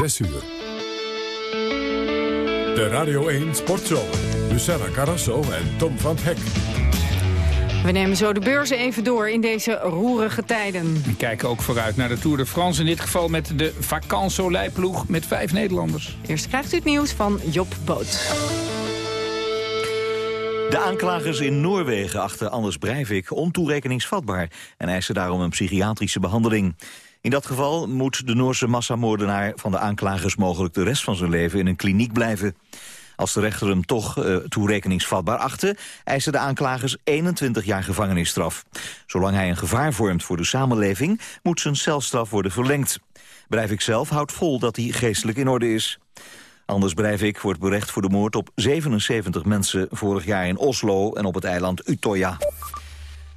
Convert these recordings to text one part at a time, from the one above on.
6 uur. De Radio 1 Sportshow. Luciana Carrasso en Tom van Hek. We nemen zo de beurzen even door in deze roerige tijden. We kijken ook vooruit naar de Tour de France. In dit geval met de Vacances met vijf Nederlanders. Eerst krijgt u het nieuws van Job Boot. De aanklagers in Noorwegen achten Anders Breivik ontoerekeningsvatbaar... en eisen daarom een psychiatrische behandeling. In dat geval moet de Noorse massamoordenaar van de aanklagers... mogelijk de rest van zijn leven in een kliniek blijven. Als de rechter hem toch uh, toerekeningsvatbaar achtte... eisen de aanklagers 21 jaar gevangenisstraf. Zolang hij een gevaar vormt voor de samenleving... moet zijn celstraf worden verlengd. Breivik zelf houdt vol dat hij geestelijk in orde is. Anders Breivik wordt berecht voor de moord op 77 mensen... vorig jaar in Oslo en op het eiland Utøya.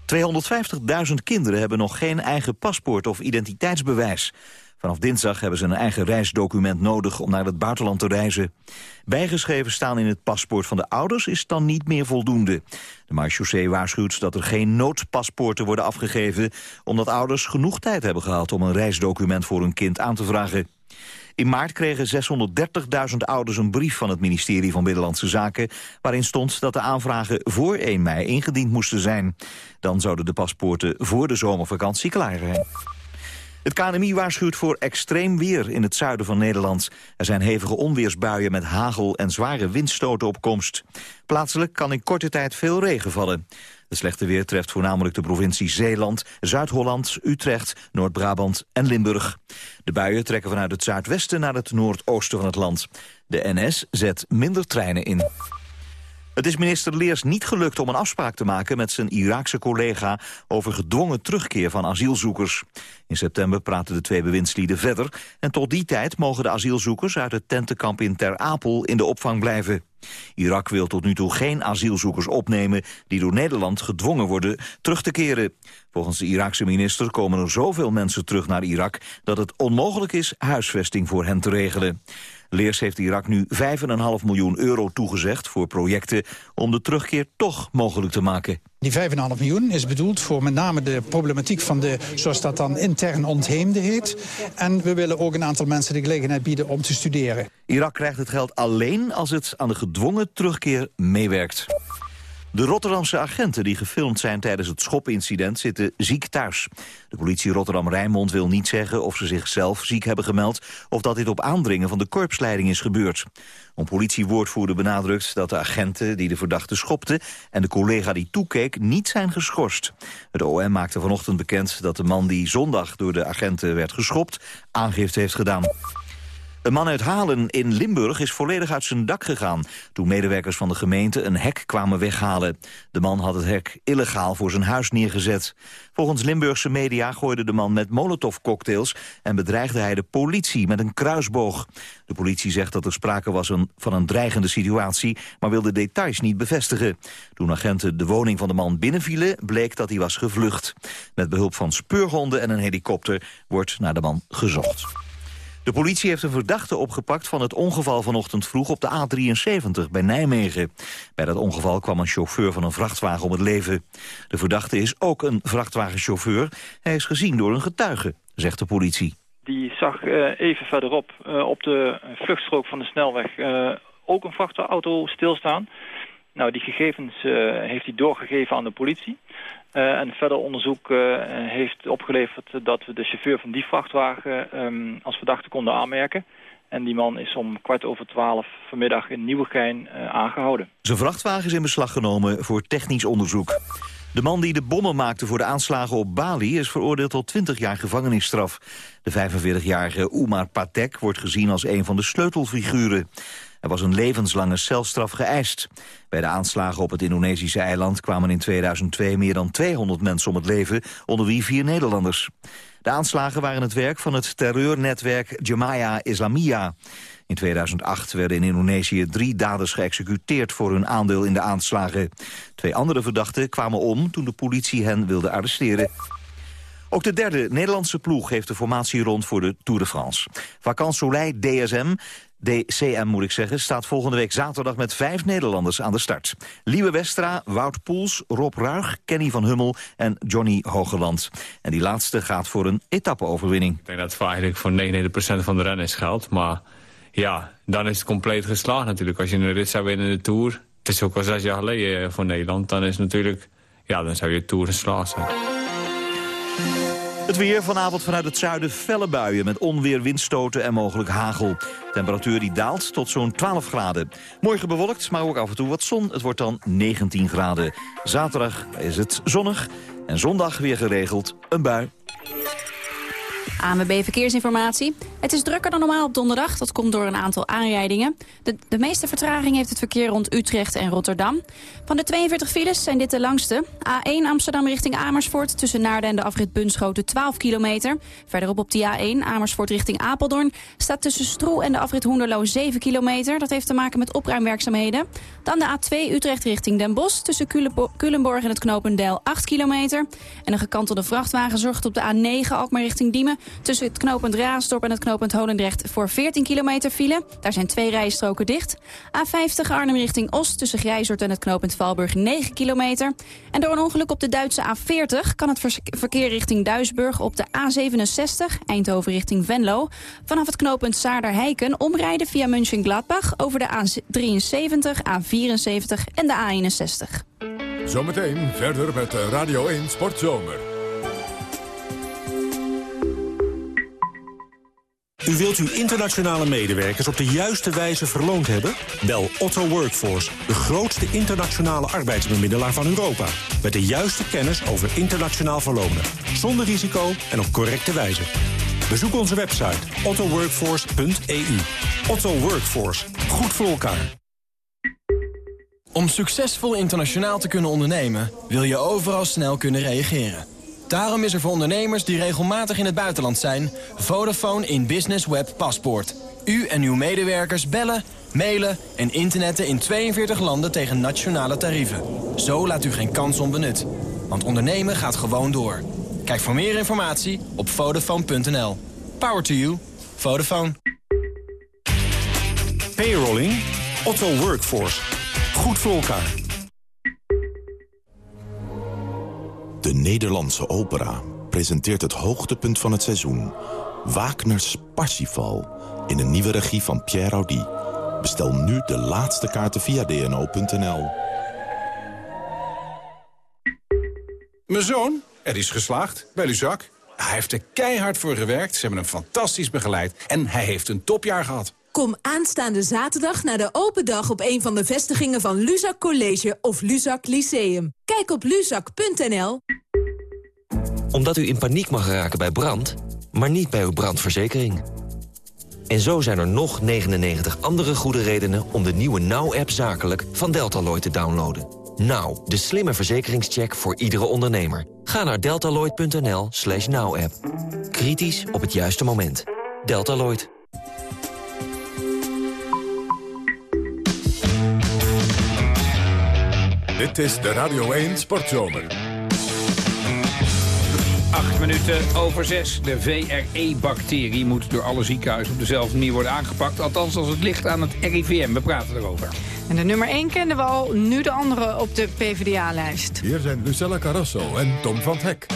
250.000 kinderen hebben nog geen eigen paspoort of identiteitsbewijs. Vanaf dinsdag hebben ze een eigen reisdocument nodig om naar het buitenland te reizen. Bijgeschreven staan in het paspoort van de ouders is dan niet meer voldoende. De marechaussee waarschuwt dat er geen noodpaspoorten worden afgegeven... omdat ouders genoeg tijd hebben gehad om een reisdocument voor hun kind aan te vragen. In maart kregen 630.000 ouders een brief van het ministerie van Binnenlandse Zaken... waarin stond dat de aanvragen voor 1 mei ingediend moesten zijn. Dan zouden de paspoorten voor de zomervakantie klaar zijn. Het KNMI waarschuwt voor extreem weer in het zuiden van Nederland. Er zijn hevige onweersbuien met hagel en zware windstoten op komst. Plaatselijk kan in korte tijd veel regen vallen. Het slechte weer treft voornamelijk de provincie Zeeland, Zuid-Holland, Utrecht, Noord-Brabant en Limburg. De buien trekken vanuit het zuidwesten naar het noordoosten van het land. De NS zet minder treinen in. Het is minister Leers niet gelukt om een afspraak te maken met zijn Iraakse collega over gedwongen terugkeer van asielzoekers. In september praten de twee bewindslieden verder en tot die tijd mogen de asielzoekers uit het tentenkamp in Ter Apel in de opvang blijven. Irak wil tot nu toe geen asielzoekers opnemen die door Nederland gedwongen worden terug te keren. Volgens de Iraakse minister komen er zoveel mensen terug naar Irak dat het onmogelijk is huisvesting voor hen te regelen. Leers heeft Irak nu 5,5 miljoen euro toegezegd voor projecten om de terugkeer toch mogelijk te maken. Die 5,5 miljoen is bedoeld voor met name de problematiek van de, zoals dat dan intern ontheemde heet. En we willen ook een aantal mensen de gelegenheid bieden om te studeren. Irak krijgt het geld alleen als het aan de gedwongen terugkeer meewerkt. De Rotterdamse agenten die gefilmd zijn tijdens het schopincident zitten ziek thuis. De politie Rotterdam-Rijnmond wil niet zeggen of ze zichzelf ziek hebben gemeld... of dat dit op aandringen van de korpsleiding is gebeurd. Een politiewoordvoerder benadrukt dat de agenten die de verdachte schopten... en de collega die toekeek niet zijn geschorst. Het OM maakte vanochtend bekend dat de man die zondag door de agenten werd geschopt... aangifte heeft gedaan. Een man uit Halen in Limburg is volledig uit zijn dak gegaan... toen medewerkers van de gemeente een hek kwamen weghalen. De man had het hek illegaal voor zijn huis neergezet. Volgens Limburgse media gooide de man met molotovcocktails... en bedreigde hij de politie met een kruisboog. De politie zegt dat er sprake was van een dreigende situatie... maar wilde details niet bevestigen. Toen agenten de woning van de man binnenvielen... bleek dat hij was gevlucht. Met behulp van speurhonden en een helikopter wordt naar de man gezocht. De politie heeft een verdachte opgepakt van het ongeval vanochtend vroeg op de A73 bij Nijmegen. Bij dat ongeval kwam een chauffeur van een vrachtwagen om het leven. De verdachte is ook een vrachtwagenchauffeur. Hij is gezien door een getuige, zegt de politie. Die zag uh, even verderop uh, op de vluchtstrook van de snelweg uh, ook een vrachtauto stilstaan. Nou, die gegevens heeft hij doorgegeven aan de politie. Uh, en verder onderzoek uh, heeft opgeleverd dat we de chauffeur van die vrachtwagen um, als verdachte konden aanmerken. En die man is om kwart over twaalf vanmiddag in Nieuwegein aangehouden. Zijn vrachtwagen is in beslag genomen voor technisch onderzoek. De man die de bommen maakte voor de aanslagen op Bali... is veroordeeld tot 20 jaar gevangenisstraf. De 45-jarige Umar Patek wordt gezien als een van de sleutelfiguren. Er was een levenslange celstraf geëist. Bij de aanslagen op het Indonesische eiland kwamen in 2002 meer dan 200 mensen om het leven, onder wie vier Nederlanders. De aanslagen waren het werk van het terreurnetwerk Jamaah Islamiyah. In 2008 werden in Indonesië drie daders geëxecuteerd voor hun aandeel in de aanslagen. Twee andere verdachten kwamen om toen de politie hen wilde arresteren. Ook de derde Nederlandse ploeg heeft de formatie rond voor de Tour de France. Vacan Soleil DSM DCM moet ik zeggen, staat volgende week zaterdag met vijf Nederlanders aan de start. Lieve Westra, Wout Poels, Rob Ruig, Kenny van Hummel en Johnny Hogeland. En die laatste gaat voor een etappeoverwinning. Ik denk dat het voor eigenlijk voor 99% van de renners geldt. Maar ja, dan is het compleet geslaagd natuurlijk. Als je een rit zou winnen in de Tour, het is ook al zes jaar geleden voor Nederland... dan is natuurlijk, ja, dan zou je Tour geslaagd zijn. Het weer vanavond vanuit het zuiden felle buien met onweer, windstoten en mogelijk hagel. Temperatuur die daalt tot zo'n 12 graden. Morgen bewolkt, maar ook af en toe wat zon. Het wordt dan 19 graden. Zaterdag is het zonnig en zondag weer geregeld een bui. ANWB Verkeersinformatie. Het is drukker dan normaal op donderdag. Dat komt door een aantal aanrijdingen. De, meeste vertraging heeft het verkeer rond Utrecht en Rotterdam. Van de 42 files zijn dit de langste. A1 Amsterdam richting Amersfoort tussen Naarden en de afrit Bunschoten 12 kilometer. Verderop op de A1 Amersfoort richting Apeldoorn staat tussen Stroe en de afrit Hoenderloo 7 kilometer. Dat heeft te maken met opruimwerkzaamheden. Dan de A2 Utrecht richting Den Bosch tussen Culemborg en het Knopendijl 8 kilometer. En een gekantelde vrachtwagen zorgt op de A9 Alkmaar richting Diemen tussen het knooppunt Raasdorp en het knooppunt Holendrecht voor 14 kilometer file. Daar zijn twee rijstroken dicht. A50 Arnhem richting Oost tussen Grijzort en het knooppunt Valburg 9 kilometer. En door een ongeluk op de Duitse A40 kan het verkeer richting Duisburg op de A67 Eindhoven richting Venlo. Vanaf het knooppunt Saarder-Heiken omrijden via München-Gladbach over de A73, A74 en de A61. Zometeen verder met Radio 1 Sportzomer. U wilt uw internationale medewerkers op de juiste wijze verloond hebben? Bel Otto Workforce, de grootste internationale arbeidsbemiddelaar van Europa. Met de juiste kennis over internationaal verlonen. Zonder risico en op correcte wijze. Bezoek onze website ottoworkforce.eu. Otto Workforce. Goed voor elkaar. Om succesvol internationaal te kunnen ondernemen... wil je overal snel kunnen reageren. Daarom is er voor ondernemers die regelmatig in het buitenland zijn... Vodafone in Business Web Paspoort. U en uw medewerkers bellen, mailen en internetten in 42 landen tegen nationale tarieven. Zo laat u geen kans onbenut. Want ondernemen gaat gewoon door. Kijk voor meer informatie op Vodafone.nl. Power to you. Vodafone. Payrolling. Otto Workforce. Goed voor elkaar. De Nederlandse opera presenteert het hoogtepunt van het seizoen. Wagner's Parsifal in een nieuwe regie van Pierre Audi. Bestel nu de laatste kaarten via dno.nl. Mijn zoon, er is geslaagd bij Luzak. Hij heeft er keihard voor gewerkt, ze hebben hem fantastisch begeleid... en hij heeft een topjaar gehad. Kom aanstaande zaterdag naar de open dag op een van de vestigingen van Luzak College of Luzak Lyceum. Kijk op luzak.nl. Omdat u in paniek mag raken bij brand, maar niet bij uw brandverzekering. En zo zijn er nog 99 andere goede redenen om de nieuwe Now-app zakelijk van Deltaloid te downloaden. Now, de slimme verzekeringscheck voor iedere ondernemer. Ga naar deltaloid.nl slash now-app. Kritisch op het juiste moment. Deltaloid. Dit is de Radio 1 Sportzomer. Acht minuten over zes. De VRE-bacterie moet door alle ziekenhuizen op dezelfde manier worden aangepakt. Althans als het ligt aan het RIVM. We praten erover. En de nummer 1 kenden we al, nu de andere op de PvdA-lijst. Hier zijn Lucella Carrasso en Tom van Hek.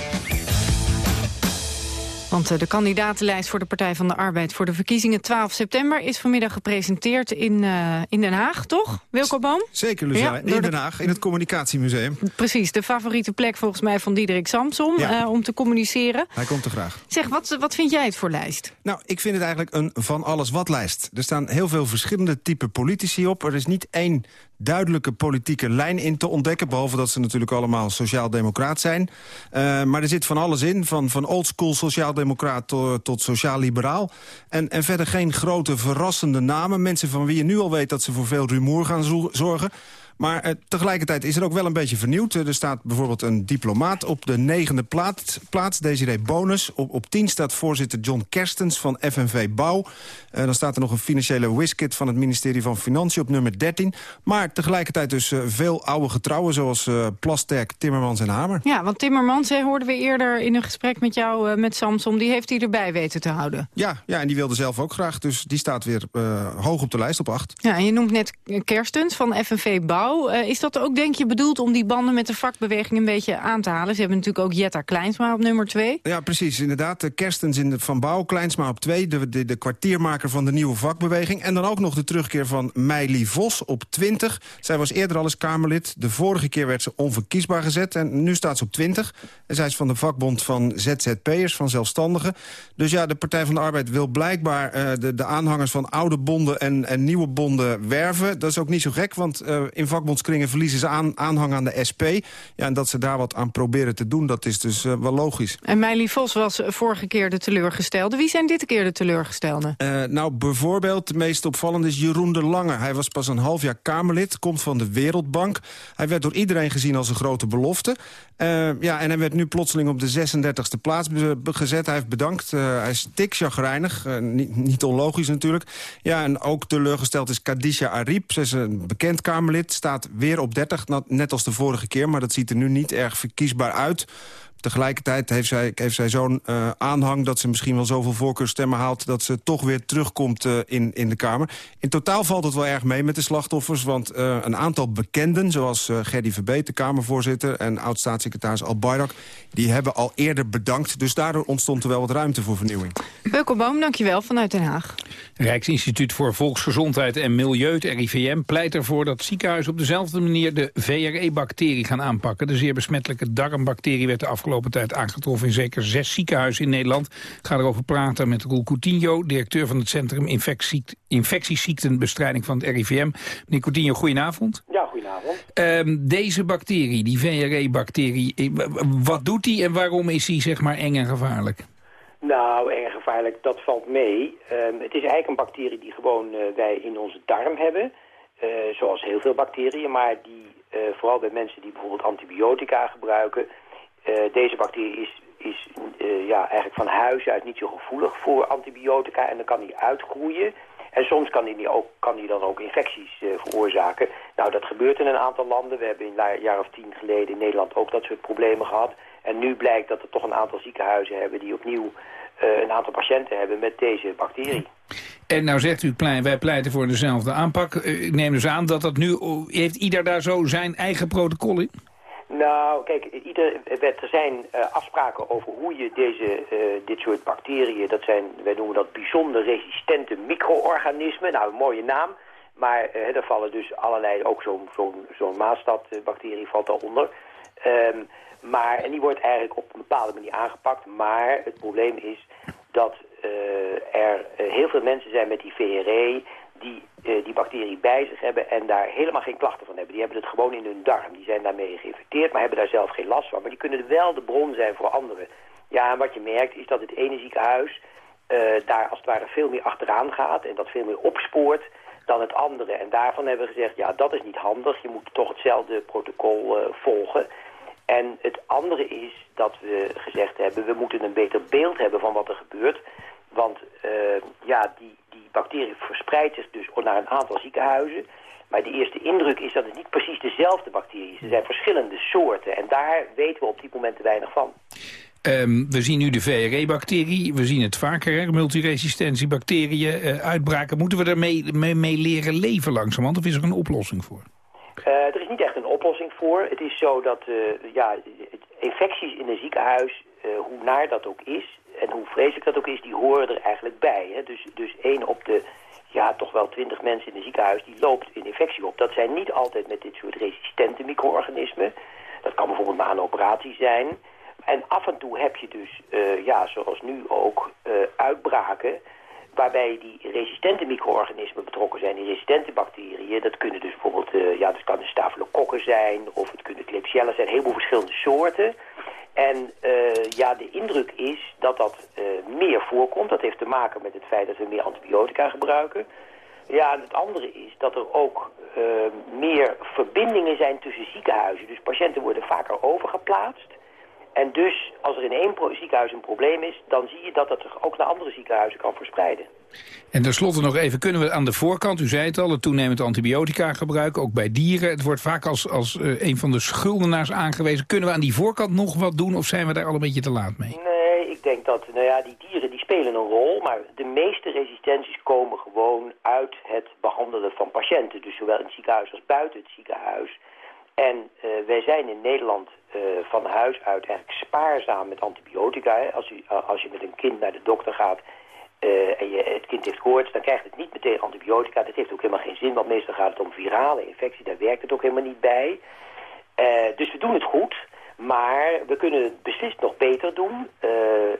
Want eh, de kandidatenlijst voor de Partij van de Arbeid... voor de verkiezingen 12 september is vanmiddag gepresenteerd in, uh, in Den Haag, toch? Wilco Boom? Zeker, Lucia. Ja, in Den Haag, in het Communicatiemuseum. Precies, de favoriete plek volgens mij van Diederik Samsom ja. uh, om te communiceren. Hij komt er graag. Zeg, wat, wat vind jij het voor lijst? Nou, ik vind het eigenlijk een van alles wat lijst. Er staan heel veel verschillende type politici op. Er is niet één duidelijke politieke lijn in te ontdekken. Behalve dat ze natuurlijk allemaal sociaal-democraat zijn. Uh, maar er zit van alles in. Van, van oldschool sociaal-democraat tot, tot sociaal-liberaal. En, en verder geen grote verrassende namen. Mensen van wie je nu al weet dat ze voor veel rumoer gaan zorgen. Maar uh, tegelijkertijd is er ook wel een beetje vernieuwd. er staat bijvoorbeeld een diplomaat op de negende plaats, plaats Desiree Bonus. Op, op tien staat voorzitter John Kerstens van FNV Bouw. Uh, dan staat er nog een financiële whiskit van het ministerie van Financiën op nummer 13. Maar tegelijkertijd dus veel oude getrouwen zoals Plasterk, Timmermans en Hamer. Ja, want Timmermans hè, hoorden we eerder in een gesprek met jou, met Samson... die heeft hij erbij weten te houden. Ja, ja, en die wilde zelf ook graag. Dus die staat weer hoog op de lijst op acht. Ja, en je noemt net Kerstens van FNV Bouw. Uh, is dat ook, denk je, bedoeld om die banden met de vakbeweging een beetje aan te halen? Ze hebben natuurlijk ook Jetta Kleinsma op nummer 2. Ja, precies. Inderdaad, de Kerstens in de, van Bouw, Kleinsma op 2. De, de, de kwartiermaker van de nieuwe vakbeweging. En dan ook nog de terugkeer van Meili Vos op 20. Zij was eerder al eens Kamerlid. De vorige keer werd ze onverkiesbaar gezet. En nu staat ze op 20. En zij is van de vakbond van ZZP'ers, van zelfstandigen. Dus ja, de Partij van de Arbeid wil blijkbaar uh, de, de aanhangers van oude bonden en, en nieuwe bonden werven. Dat is ook niet zo gek, want uh, in vakbondskringen verliezen ze aan, aanhang aan de SP. Ja, en dat ze daar wat aan proberen te doen, dat is dus uh, wel logisch. En Meili Vos was vorige keer de teleurgestelde. Wie zijn dit keer de teleurgestelde? Uh, nou, bijvoorbeeld, de meest opvallende is Jeroen de Lange. Hij was pas een half jaar Kamerlid, komt van de Wereldbank. Hij werd door iedereen gezien als een grote belofte. ja, en hij werd nu plotseling op de 36e plaats gezet. Hij heeft bedankt. hij is tik chagrijnig. niet, niet onlogisch natuurlijk. Ja, en ook teleurgesteld is Kadisha Ariep. Ze is een bekend Kamerlid, staat weer op 30, net als de vorige keer... maar dat ziet er nu niet erg verkiesbaar uit. Tegelijkertijd heeft zij, heeft zij zo'n uh, aanhang dat ze misschien wel zoveel voorkeurstemmen haalt... dat ze toch weer terugkomt uh, in, in de Kamer. In totaal valt het wel erg mee met de slachtoffers... want uh, een aantal bekenden, zoals Gerdy Verbeet, de Kamervoorzitter... en oud-staatssecretaris Al Bayrak, die hebben al eerder bedankt. Dus daardoor ontstond er wel wat ruimte voor vernieuwing. Welkom Boom, dankjewel, vanuit Den Haag. Rijksinstituut voor Volksgezondheid en Milieu, het RIVM... pleit ervoor dat ziekenhuizen op dezelfde manier de VRE-bacterie gaan aanpakken. De zeer besmettelijke darmbacterie werd de afgelopen tijd aangetroffen... in zeker zes ziekenhuizen in Nederland. Ik ga erover praten met Roel Coutinho, directeur van het Centrum Infectieziektenbestrijding van het RIVM. Meneer Coutinho, goedenavond. Ja, goedenavond. Um, deze bacterie, die VRE-bacterie, eh, wat doet die en waarom is die zeg maar eng en gevaarlijk? Nou, erg gevaarlijk, dat valt mee. Um, het is eigenlijk een bacterie die gewoon uh, wij in onze darm hebben. Uh, zoals heel veel bacteriën, maar die uh, vooral bij mensen die bijvoorbeeld antibiotica gebruiken... deze bacterie is, is ja, eigenlijk van huis uit niet zo gevoelig voor antibiotica... en dan kan die uitgroeien. En soms kan die, ook, kan dan ook infecties veroorzaken. Nou, dat gebeurt in een aantal landen. We hebben een jaar of tien geleden in Nederland ook dat soort problemen gehad... En nu blijkt dat er toch een aantal ziekenhuizen hebben die opnieuw een aantal patiënten hebben met deze bacterie. En nou zegt u, wij pleiten voor dezelfde aanpak. Eh, ik neem dus aan dat dat nu, heeft ieder daar zo zijn eigen protocol in? Nou, kijk, ieder, er zijn uh, afspraken over hoe je deze, uh, dit soort bacteriën, dat zijn, wij noemen dat bijzonder resistente micro-organismen, nou een mooie naam, maar uh, daar vallen dus allerlei, ook zo'n zo'n zo'n maastadbacterie valt daaronder. Um, maar, en die wordt eigenlijk op een bepaalde manier aangepakt. Maar het probleem is dat er heel veel mensen zijn met die VRE... die uh, die bacterie bij zich hebben en daar helemaal geen klachten van hebben. Die hebben het gewoon in hun darm. Die zijn daarmee geïnfecteerd, maar hebben daar zelf geen last van. Maar die kunnen wel de bron zijn voor anderen. Ja, en wat je merkt is dat het ene ziekenhuis daar als het ware veel meer achteraan gaat... en dat veel meer opspoort dan het andere. En daarvan hebben we gezegd, ja, dat is niet handig. Je moet toch hetzelfde protocol volgen... En het andere is dat we gezegd hebben, we moeten een beter beeld hebben van wat er gebeurt. Want uh, ja, die, die bacterie verspreidt zich dus naar een aantal ziekenhuizen. Maar de eerste indruk is dat het niet precies dezelfde bacterie is. Er zijn verschillende soorten en daar weten we op dit moment te weinig van. Um, we zien nu de VRE-bacterie, we zien het vaker, multiresistentiebacteriën, uh, uitbraken. Moeten we daarmee mee, mee leren leven langzamerhand of is er een oplossing voor? Uh, er is niet echt een oplossing voor. Het is zo dat ja, infecties in een ziekenhuis, hoe naar dat ook is... en hoe vreselijk dat ook is, die horen er eigenlijk bij. Hè? Dus, dus één op de ja, toch wel twintig mensen in een ziekenhuis... die loopt een infectie op. Dat zijn niet altijd met dit soort resistente micro-organismen. Dat kan bijvoorbeeld na een operatie zijn. En af en toe heb je dus, ja, zoals nu ook, uitbraken waarbij die resistente micro-organismen betrokken zijn, die resistente bacteriën. Dat kunnen dus bijvoorbeeld, uh, ja, dat kan de staphylococcus zijn, of het kunnen klebsiella zijn, heel veel verschillende soorten. En uh, ja, de indruk is dat dat uh, meer voorkomt. Dat heeft te maken met het feit dat we meer antibiotica gebruiken. Ja, en het andere is dat er ook uh, meer verbindingen zijn tussen ziekenhuizen. Dus patiënten worden vaker overgeplaatst. En dus, als er in één ziekenhuis een probleem is... dan zie je dat dat zich ook naar andere ziekenhuizen kan verspreiden. En tenslotte nog even, kunnen we aan de voorkant, u zei het al... het toenemend antibiotica gebruik, ook bij dieren... het wordt vaak als, als uh, een van de schuldenaars aangewezen. Kunnen we aan die voorkant nog wat doen of zijn we daar al een beetje te laat mee? Nee, ik denk dat, nou ja, die dieren die spelen een rol... maar de meeste resistenties komen gewoon uit het behandelen van patiënten. Dus zowel in het ziekenhuis als buiten het ziekenhuis... En uh, wij zijn in Nederland uh, van huis uit eigenlijk spaarzaam met antibiotica. Hè. Als, u, als je met een kind naar de dokter gaat uh, en je, het kind heeft koorts, dan krijgt het niet meteen antibiotica. Dat heeft ook helemaal geen zin, want meestal gaat het om virale infectie. Daar werkt het ook helemaal niet bij. dus we doen het goed. Maar we kunnen het beslist nog beter doen.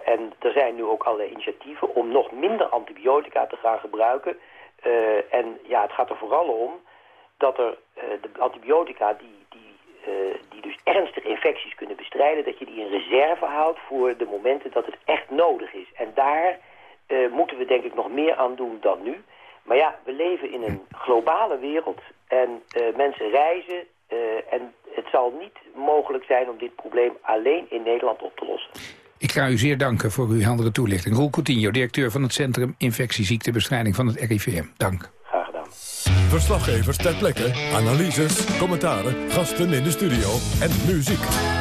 en er zijn nu ook allerlei initiatieven om nog minder antibiotica te gaan gebruiken. en ja, het gaat er vooral om dat er de antibiotica die die dus ernstige infecties kunnen bestrijden... dat je die in reserve houdt voor de momenten dat het echt nodig is. En daar uh, moeten we denk ik nog meer aan doen dan nu. Maar ja, we leven in een globale wereld en uh, mensen reizen... en het zal niet mogelijk zijn om dit probleem alleen in Nederland op te lossen. Ik ga u zeer danken voor uw heldere toelichting. Roel Coutinho, directeur van het Centrum Infectieziektebestrijding van het RIVM. Dank. Verslaggevers ter plekke, analyses, commentaren, gasten in de studio en muziek.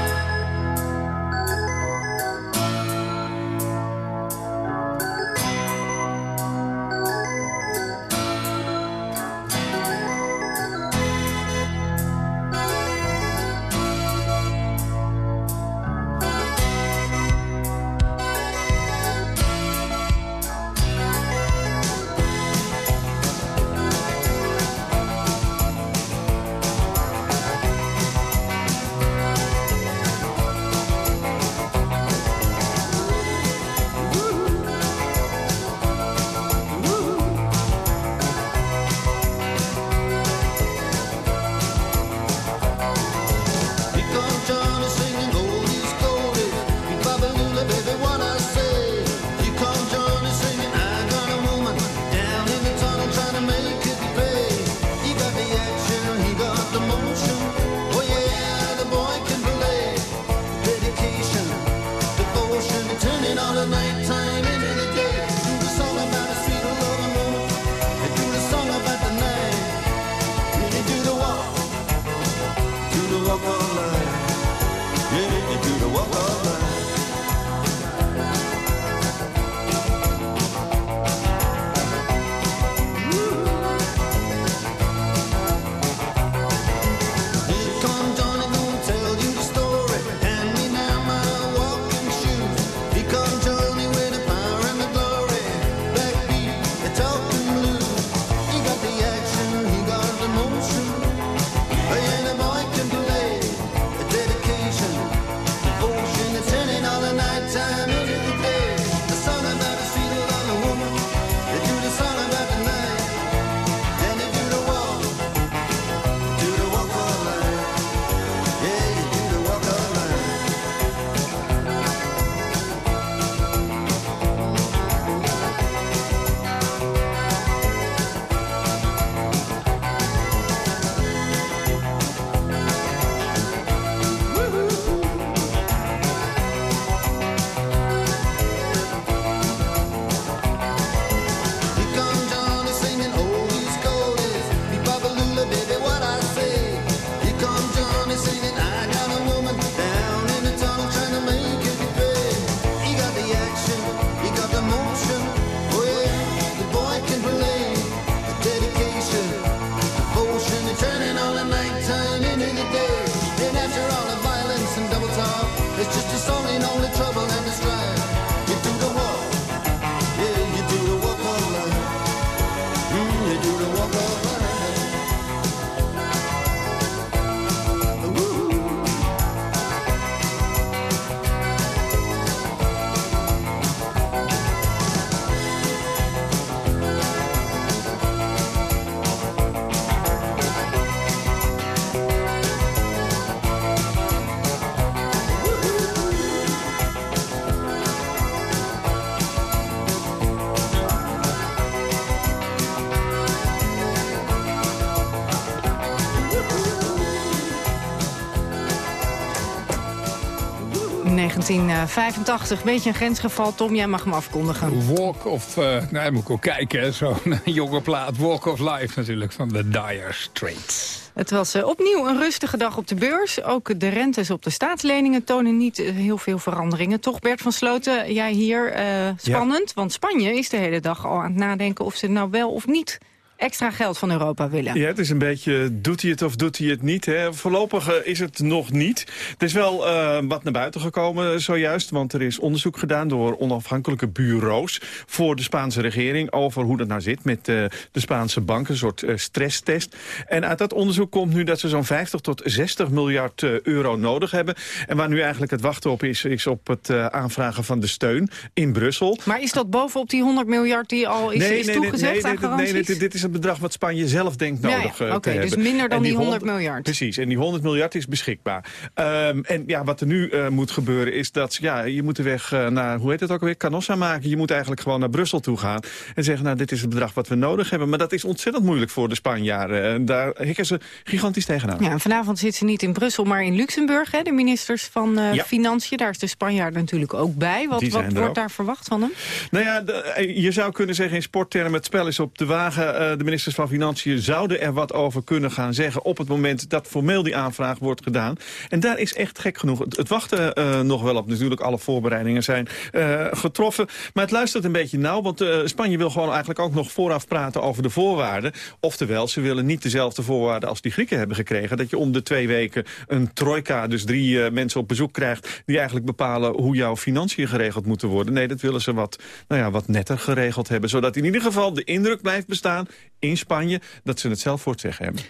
1985. Beetje een grensgeval. Tom, jij mag hem afkondigen. Walk of... Uh, nou, moet ik ook kijken. Zo'n jonge plaat. Walk of Life natuurlijk van de Dire Straits. Het was uh, opnieuw een rustige dag op de beurs. Ook de rentes op de staatsleningen tonen niet uh, heel veel veranderingen. Toch, Bert van Sloten, jij hier uh, spannend. Ja. Want Spanje is de hele dag al aan het nadenken of ze nou wel of niet extra geld van Europa willen. Ja, het is een beetje, doet hij het of doet hij het niet? Hè? Voorlopig uh, is het nog niet. Er is wel uh, wat naar buiten gekomen zojuist, want er is onderzoek gedaan door onafhankelijke bureaus voor de Spaanse regering over hoe dat nou zit met uh, de Spaanse banken, een soort stresstest. En uit dat onderzoek komt nu dat ze zo'n 50 tot 60 miljard euro nodig hebben. En waar nu eigenlijk het wachten op is, is op het aanvragen van de steun in Brussel. Maar is dat bovenop die 100 miljard die al is, nee, is nee, toegezegd nee, aan nee, nee, dit, dit is het bedrag wat Spanje zelf denkt nodig ja, ja. uh, okay, te dus hebben. minder dan die 100 miljard. Precies, en die 100 miljard is beschikbaar. Um, en ja, wat er nu uh, moet gebeuren is dat ja, je moet de weg uh, naar, hoe heet het ook alweer, Canossa maken. Je moet eigenlijk gewoon naar Brussel toe gaan en zeggen, nou, dit is het bedrag wat we nodig hebben. Maar dat is ontzettend moeilijk voor de Spanjaarden. En daar hikken ze gigantisch tegenaan. Ja, en vanavond zit ze niet in Brussel, maar in Luxemburg, hè, de ministers van ja. Financiën. Daar is de Spanjaard natuurlijk ook bij. Wat, wat wordt ook. daar verwacht van hem? Nou ja, de, je zou kunnen zeggen in sporttermen, het spel is op de wagen. De ministers van Financiën zouden er wat over kunnen gaan zeggen... op het moment dat formeel die aanvraag wordt gedaan. En daar is echt gek genoeg het, wachten uh, nog wel op. Natuurlijk, alle voorbereidingen zijn uh, getroffen. Maar het luistert een beetje nauw, want Spanje wil gewoon eigenlijk ook nog vooraf praten over de voorwaarden. Oftewel, ze willen niet dezelfde voorwaarden als die Grieken hebben gekregen. Dat je om de twee weken een trojka, dus drie mensen op bezoek krijgt... die eigenlijk bepalen hoe jouw financiën geregeld moeten worden. Nee, dat willen ze wat, nou ja, wat netter geregeld hebben. Zodat in ieder geval de indruk blijft bestaan in Spanje dat ze het zelf voor het zeggen hebben.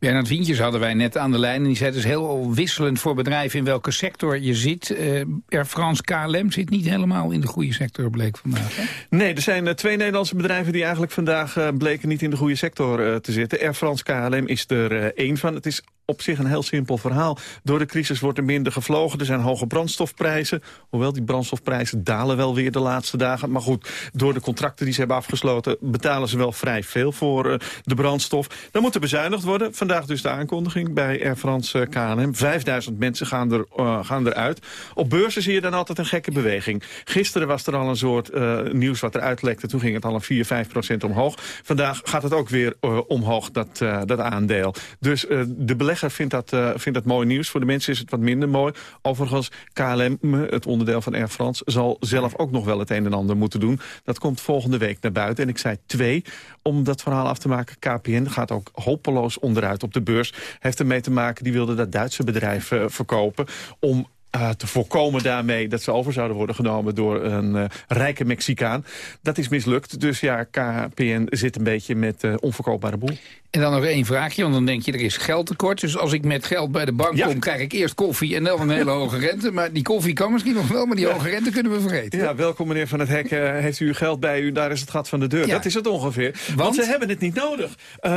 Bernard Wientjes hadden wij net aan de lijn. En die zei dus heel wisselend voor bedrijven in welke sector je zit. Uh, Air France KLM zit niet helemaal in de goede sector, bleek vandaag. Hè? Nee, er zijn uh, twee Nederlandse bedrijven die eigenlijk vandaag uh, bleken niet in de goede sector te zitten. Air France KLM is er één van. Het is op zich een heel simpel verhaal. Door de crisis wordt er minder gevlogen. Er zijn hoge brandstofprijzen. Hoewel die brandstofprijzen dalen wel weer de laatste dagen. Maar goed, door de contracten die ze hebben afgesloten... betalen ze wel vrij veel voor uh, de brandstof. Dan moet er bezuinigd worden. Vandaag dus de aankondiging bij Air France KLM. 5000 mensen gaan, er, uh, gaan eruit. Op beurzen zie je dan altijd een gekke beweging. Gisteren was er al een soort nieuws wat eruit lekte. Toen ging het al een 4, 5 procent omhoog. Vandaag gaat het ook weer omhoog, dat, dat aandeel. Dus de vindt dat, uh, vindt dat mooi nieuws. Voor de mensen is het wat minder mooi. Overigens, KLM, het onderdeel van Air France... zal zelf ook nog wel het een en ander moeten doen. Dat komt volgende week naar buiten. En ik zei twee, om dat verhaal af te maken. KPN gaat ook hopeloos onderuit op de beurs. Heeft ermee te maken, die wilde dat Duitse bedrijf uh, verkopen... om uh, te voorkomen daarmee dat ze over zouden worden genomen door een uh, rijke Mexicaan. Dat is mislukt, dus ja, KPN zit een beetje met uh, onverkoopbare boel. En dan nog één vraagje, want dan denk je er is geldtekort. Dus als ik met geld bij de bank ja. kom, krijg ik eerst koffie en dan een hele hoge rente. Maar die koffie kan misschien nog wel, maar die ja. hoge rente kunnen we vergeten. Ja, welkom meneer Van het Hek. Uh, heeft u uw geld bij u, daar is het gat van de deur. Ja. Dat is het ongeveer. Want? want? ze hebben het niet nodig. Uh,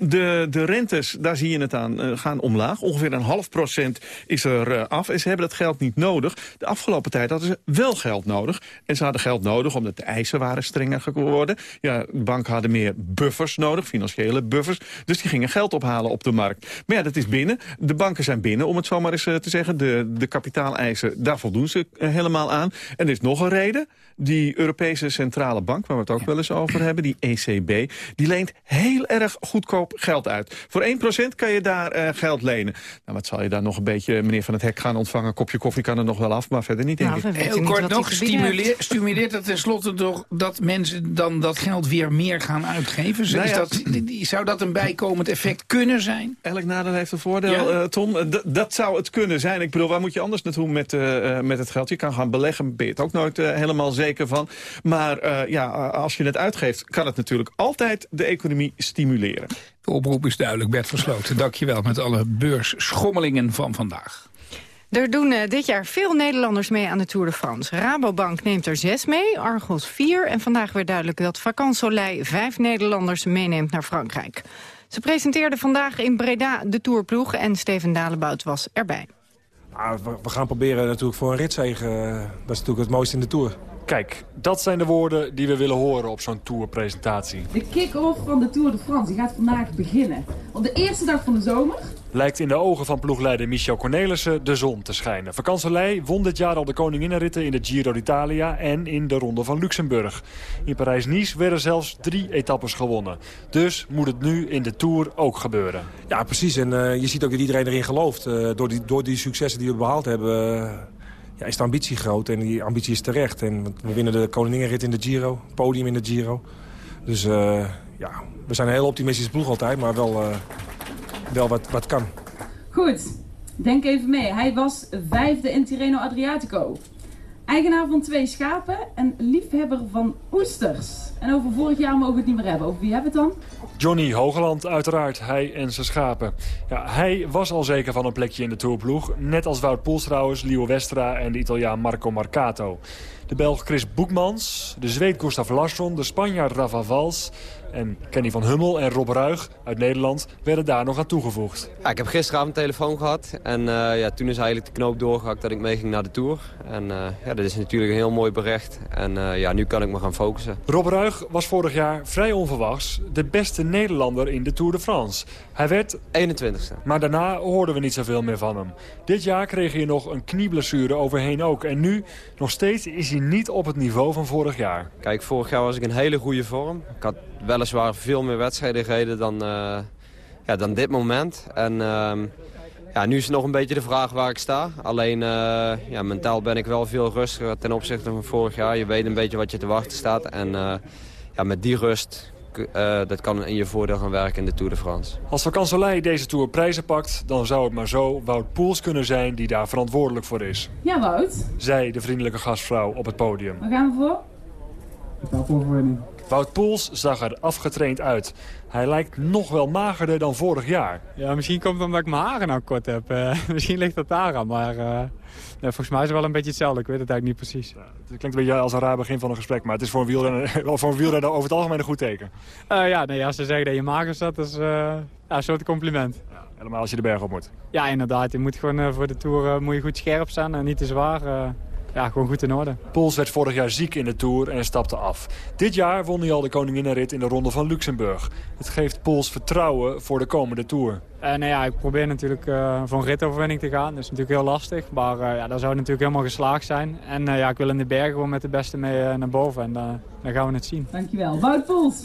de, de rentes, daar zie je het aan, uh, gaan omlaag. Ongeveer een half procent is er af. En ze hebben dat geld niet nodig. De afgelopen tijd hadden ze wel geld nodig. En ze hadden geld nodig omdat de eisen waren strenger geworden. Ja, de banken hadden meer buffers nodig, financiële buffers. Dus die gingen geld ophalen op de markt. Maar ja, dat is binnen. De banken zijn binnen, om het zo maar eens uh, te zeggen. De, de kapitaaleisen, daar voldoen ze uh, helemaal aan. En er is nog een reden. Die Europese Centrale Bank, waar we het ook wel eens over hebben, die ECB... die leent heel erg goedkoop geld uit. Voor 1% kan je daar uh, geld lenen. Nou, wat zal je daar nog een beetje, meneer Van het Hek, gaan ontvangen? Kopje koffie kan er nog wel af, maar verder niet, denk nou, ik. Heel kort nog, stimuleert, stimuleert dat tenslotte toch dat mensen dan dat geld weer meer gaan uitgeven? Nou ja, dat, zou dat een bijkomend effect kunnen zijn? Elk nadeel heeft een voordeel, ja? uh, Tom. D dat zou het kunnen zijn. Ik bedoel, waar moet je anders naartoe met, uh, met het geld? Je kan gaan beleggen, ben je het ook nooit uh, helemaal zeker van. Maar ja, als je het uitgeeft, kan het natuurlijk altijd de economie stimuleren. De oproep is duidelijk, Bert Versloten. Dank je wel met alle beursschommelingen van vandaag. Er doen uh, dit jaar veel Nederlanders mee aan de Tour de France. Rabobank neemt er zes mee, Argos vier. En vandaag werd duidelijk dat Vacan Soleil vijf Nederlanders meeneemt naar Frankrijk. Ze presenteerden vandaag in Breda de Tourploeg en Steven Dalebout was erbij. Ah, we, we, gaan proberen natuurlijk voor een ritzege. Dat is natuurlijk het mooiste in de Tour. Kijk, dat zijn de woorden die we willen horen op zo'n tourpresentatie. De kick-off van de Tour de France die gaat vandaag beginnen. Op de eerste dag van de zomer. Lijkt in de ogen van ploegleider Michel Cornelissen de zon te schijnen. Vakansolei won dit jaar al de koninginnenritten in de Giro d'Italia en in de Ronde van Luxemburg. In Parijs-Nice werden zelfs drie etappes gewonnen. Dus moet het nu in de Tour ook gebeuren. Ja, precies. En uh, je ziet ook dat iedereen erin gelooft. Uh, door, die, door die successen die we behaald hebben... Uh, ja, is de ambitie groot en die ambitie is terecht. En we winnen de koninginrit in de Giro, podium in de Giro. Dus uh, ja, we zijn een heel optimistische ploeg altijd, maar wel, uh, wel wat, wat kan. Goed, denk even mee. Hij was vijfde in Tirreno Adriatico. Eigenaar van twee schapen en liefhebber van oesters. En over vorig jaar mogen we het niet meer hebben. Over wie hebben we het dan? Johnny Hogeland uiteraard, hij en zijn schapen. Ja, hij was al zeker van een plekje in de tourploeg. Net als Wout Poels trouwens, Leo Westra en de Italiaan Marco Marcato. De Belg Chris Boekmans, de Zweed Gustav Larsson, de Spanjaard Rafa Vals... en Kenny van Hummel en Rob Ruig uit Nederland werden daar nog aan toegevoegd. Ja, ik heb gisteravond een telefoon gehad en uh, ja, toen is eigenlijk de knoop doorgehakt dat ik meeging naar de Tour. En uh, ja, dat is natuurlijk een heel mooi bericht en uh, ja, nu kan ik me gaan focussen. Rob Ruig was vorig jaar vrij onverwachts de beste Nederlander in de Tour de France. Hij werd 21ste. Maar daarna hoorden we niet zoveel meer van hem. Dit jaar kreeg hij nog een knieblessure overheen ook. En nu, nog steeds, is hij niet op het niveau van vorig jaar. Kijk, vorig jaar was ik in hele goede vorm. Ik had weliswaar veel meer wedstrijden gereden dan, uh, ja, dan dit moment. En uh, ja, nu is het nog een beetje de vraag waar ik sta. Alleen uh, ja, mentaal ben ik wel veel rustiger ten opzichte van vorig jaar. Je weet een beetje wat je te wachten staat. En ja, met die rust uh, dat kan in je voordeel gaan werken in de Tour de France. Als Vacansoleil deze Tour prijzen pakt, dan zou het maar zo Wout Poels kunnen zijn die daar verantwoordelijk voor is. Ja, Wout. Zij, de vriendelijke gastvrouw op het podium. Waar gaan we voor? Etappeoverwinning. Wout Poels zag er afgetraind uit. Hij lijkt nog wel magerder dan vorig jaar. Ja, misschien komt het omdat ik mijn haren nou kort heb. Uh, misschien ligt dat daar aan, maar... Uh... Nee, volgens mij is het wel een beetje hetzelfde. Ik weet het eigenlijk niet precies. Ja, het klinkt een beetje als een raar begin van een gesprek. Maar het is voor een wielrenner, voor een wielrenner over het algemeen een goed teken. Uh, ja, nee, als ze zeggen dat je mager staat, dat is ja, een soort compliment. Ja, helemaal als je de berg op moet. Ja, inderdaad. Je moet gewoon voor de Tour moet je goed scherp staan en niet te zwaar. Ja, gewoon goed in orde. Poels werd vorig jaar ziek in de Tour en stapte af. Dit jaar won hij al de koninginnenrit in de Ronde van Luxemburg. Het geeft Poels vertrouwen voor de komende Tour. Uh, nou ja, ik probeer natuurlijk uh, voor een ritoverwinning te gaan. Dat is natuurlijk heel lastig. Maar uh, ja, dat zou natuurlijk helemaal geslaagd zijn. En ja, ik wil in de bergen gewoon met de beste mee naar boven. En dan gaan we het zien. Dankjewel. Wout Poels.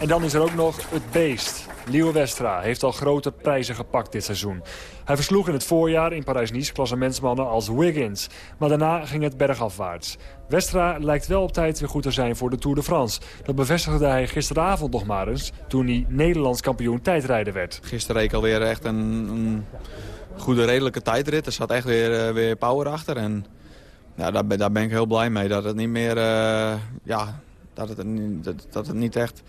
En dan is er ook nog het beest. Leo Westra heeft al grote prijzen gepakt dit seizoen. Hij versloeg in het voorjaar in Parijs-Nice klassementsmannen als Wiggins. Maar daarna ging het bergafwaarts. Westra lijkt wel op tijd weer goed te zijn voor de Tour de France. Dat bevestigde hij gisteravond nog maar eens... toen hij Nederlands kampioen tijdrijden werd. Gisteren reed ik alweer echt een, een goede, redelijke tijdrit. Er zat echt weer, uh, weer power achter. En ja, daar, daar ben ik heel blij mee. Dat het niet meer... Uh, ja, dat het, dat, het niet echt...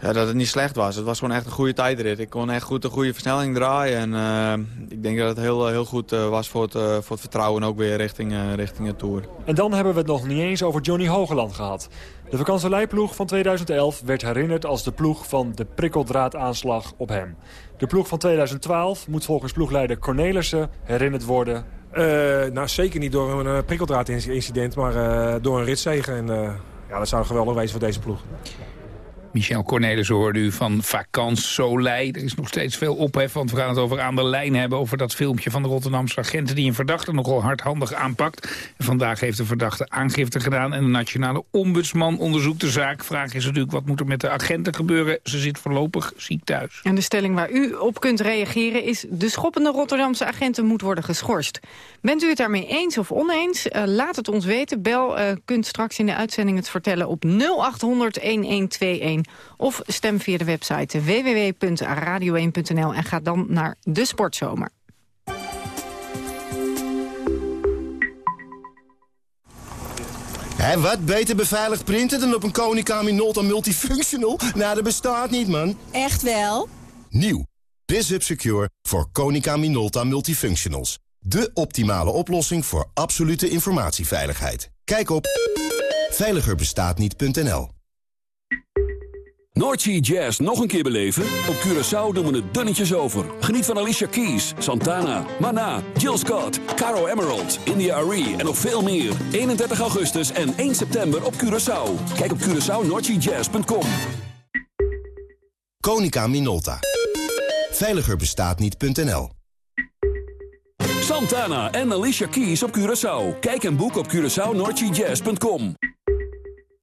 Ja, dat het niet slecht was. Het was gewoon echt een goede tijdrit. Ik kon echt goed een goede versnelling draaien. En uh, ik denk dat het heel, heel goed uh, was voor het, voor het vertrouwen ook weer richting, richting de Tour. En dan hebben we het nog niet eens over Johnny Hogeland gehad. De vakantieleiploeg van 2011 werd herinnerd als de ploeg van de prikkeldraadaanslag op hem. De ploeg van 2012 moet volgens ploegleider Cornelissen herinnerd worden... nou, zeker niet door een prikkeldraadincident, maar door een ritzegen. En ja, dat zou geweldig wezen voor deze ploeg. Michel Cornelis hoorde u van Vakans Soleil. Er is nog steeds veel ophef, want we gaan het over aan de lijn hebben... over dat filmpje van de Rotterdamse agenten die een verdachte nogal hardhandig aanpakt. En vandaag heeft de verdachte aangifte gedaan en de nationale ombudsman onderzoekt de zaak. Vraag is natuurlijk, wat moet er met de agenten gebeuren? Ze zit voorlopig ziek thuis. En de stelling waar u op kunt reageren is... de schoppende Rotterdamse agenten moet worden geschorst. Bent u het daarmee eens of oneens? Uh, laat het ons weten. Bel uh, kunt straks in de uitzending het vertellen op 0800-1121. Of stem via de website www.radio1.nl en ga dan naar de Sportzomer. Hé, wat beter beveiligd printen dan op een Konica Minolta Multifunctional? Nou, dat bestaat niet, man. Echt wel? Nieuw. BizHub Secure voor Konica Minolta Multifunctionals. De optimale oplossing voor absolute informatieveiligheid. Kijk op veiligerbestaatniet.nl Noordsea Jazz nog een keer beleven? Op Curaçao doen we het dunnetjes over. Geniet van Alicia Keys, Santana, Mana, Jill Scott, Caro Emerald, India Arie en nog veel meer. 31 augustus en 1 september op Curaçao. Kijk op CuraçaoNoordseaJazz.com. Konica Minolta. Veiliger bestaat niet.nl Santana en Alicia Keys op Curaçao. Kijk en boek op CuraçaoNoordseaJazz.com.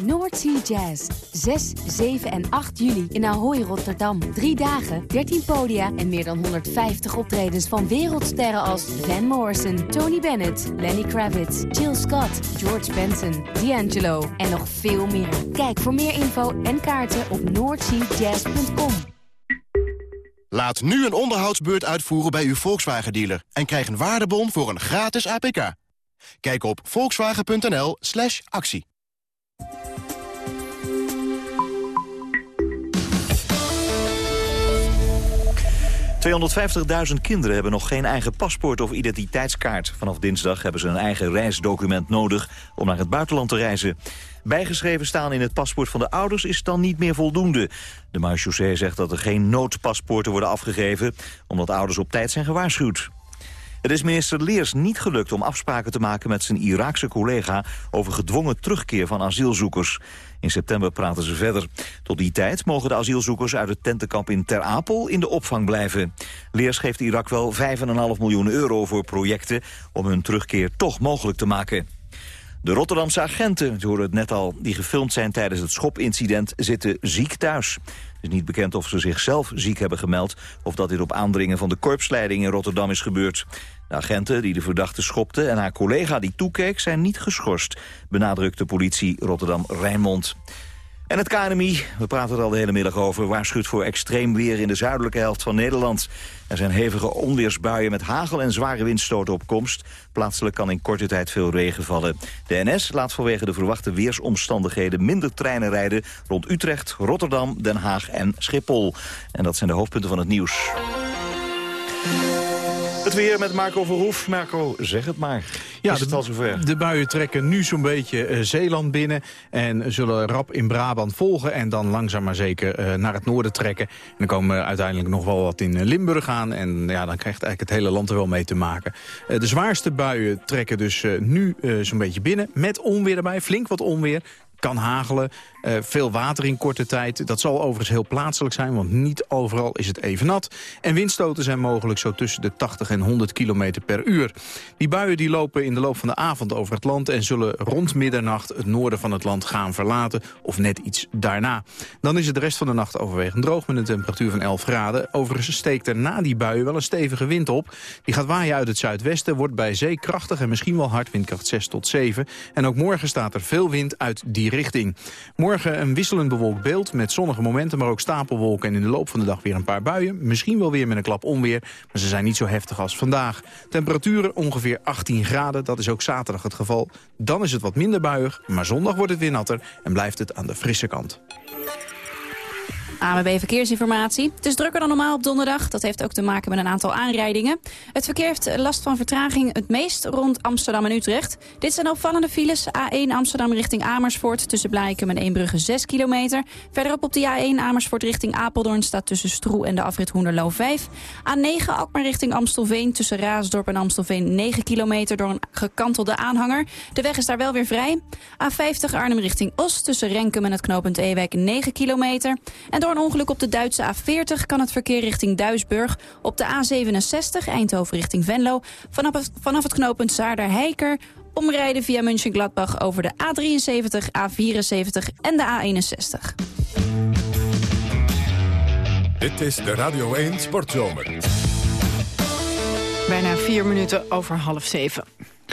actie. Noordsea Jazz. 6, 7 en 8 juli in Ahoy, Rotterdam. Drie dagen, 13 podia en meer dan 150 optredens van wereldsterren als Van Morrison, Tony Bennett, Lenny Kravitz, Jill Scott, George Benson, D'Angelo en nog veel meer. Kijk voor meer info en kaarten op noordseajazz.com. Laat nu een onderhoudsbeurt uitvoeren bij uw Volkswagen-dealer... en krijg een waardebon voor een gratis APK. Kijk op volkswagen.nl actie. ...250.000 kinderen hebben nog geen eigen paspoort of identiteitskaart. Vanaf dinsdag hebben ze een eigen reisdocument nodig om naar het buitenland te reizen. Bijgeschreven staan in het paspoort van de ouders is dan niet meer voldoende. De marechaussee zegt dat er geen noodpaspoorten worden afgegeven... omdat ouders op tijd zijn gewaarschuwd. Het is minister Leers niet gelukt om afspraken te maken met zijn Iraakse collega over gedwongen terugkeer van asielzoekers. In september praten ze verder. Tot die tijd mogen de asielzoekers uit het tentenkamp in Ter Apel in de opvang blijven. Leers geeft Irak wel 5,5 miljoen euro voor projecten om hun terugkeer toch mogelijk te maken. De Rotterdamse agenten, u hoorde het net al, die gefilmd zijn tijdens het schopincident, zitten ziek thuis. Het is niet bekend of ze zichzelf ziek hebben gemeld... of dat dit op aandringen van de korpsleiding in Rotterdam is gebeurd. De agenten die de verdachte schopte en haar collega die toekeek... zijn niet geschorst, benadrukt de politie Rotterdam-Rijnmond. En het KNMI, we praten er al de hele middag over... waarschuwt voor extreem weer in de zuidelijke helft van Nederland. Er zijn hevige onweersbuien met hagel en zware windstoten op komst. Plaatselijk kan in korte tijd veel regen vallen. De NS laat vanwege de verwachte weersomstandigheden... minder treinen rijden rond Utrecht, Rotterdam, Den Haag en Schiphol. En dat zijn de hoofdpunten van het nieuws. Het weer met Marco Verhoef. Marco, zeg het maar. Ja, is het al zover? De buien trekken nu zo'n beetje uh, Zeeland binnen... en zullen rap in Brabant volgen... en dan langzaam maar zeker uh, naar het noorden trekken. En dan komen we uiteindelijk nog wel wat in Limburg aan... en ja, dan krijgt eigenlijk het hele land er wel mee te maken. De zwaarste buien trekken dus nu zo'n beetje binnen... met onweer erbij, flink wat onweer kan hagelen. Uh, veel water in korte tijd. Dat zal overigens heel plaatselijk zijn, want niet overal is het even nat. En windstoten zijn mogelijk zo tussen de 80 en 100 km per uur. Die buien die lopen in de loop van de avond over het land... en zullen rond middernacht het noorden van het land gaan verlaten... of net iets daarna. Dan is het de rest van de nacht overwegend droog met een temperatuur van 11 graden. Overigens steekt er na die buien wel een stevige wind op. Die gaat waaien uit het zuidwesten, wordt bij zee krachtig... en misschien wel hard windkracht 6 tot 7. En ook morgen staat er veel wind uit die richting. Een wisselend bewolkt beeld met zonnige momenten, maar ook stapelwolken... en in de loop van de dag weer een paar buien. Misschien wel weer met een klap onweer, maar ze zijn niet zo heftig als vandaag. Temperaturen ongeveer 18 graden, dat is ook zaterdag het geval. Dan is het wat minder buiig, maar zondag wordt het weer natter... en blijft het aan de frisse kant. AMB Verkeersinformatie. Het is drukker dan normaal op donderdag. Dat heeft ook te maken met een aantal aanrijdingen. Het verkeer heeft last van vertraging het meest rond Amsterdam en Utrecht. Dit zijn opvallende files. A1 Amsterdam richting Amersfoort tussen Blaakem en Eembrugge 6 kilometer. Verderop op de A1 Amersfoort richting Apeldoorn staat tussen Stroe en de afrit Hoenderloo 5. A9 Alkmaar richting Amstelveen tussen Raasdorp en Amstelveen 9 kilometer door een gekantelde aanhanger. De weg is daar wel weer vrij. A50 Arnhem richting Os tussen Renkum en het knooppunt Ewijk 9 kilometer. En door door een ongeluk op de Duitse A40 kan het verkeer richting Duisburg. Op de A67 Eindhoven richting Venlo. Vanaf het, vanaf het knooppunt Zaarder-Heiker omrijden via München-Gladbach over de A73, A74 en de A61. Dit is de Radio 1 Sportzomer. Bijna vier minuten over half zeven.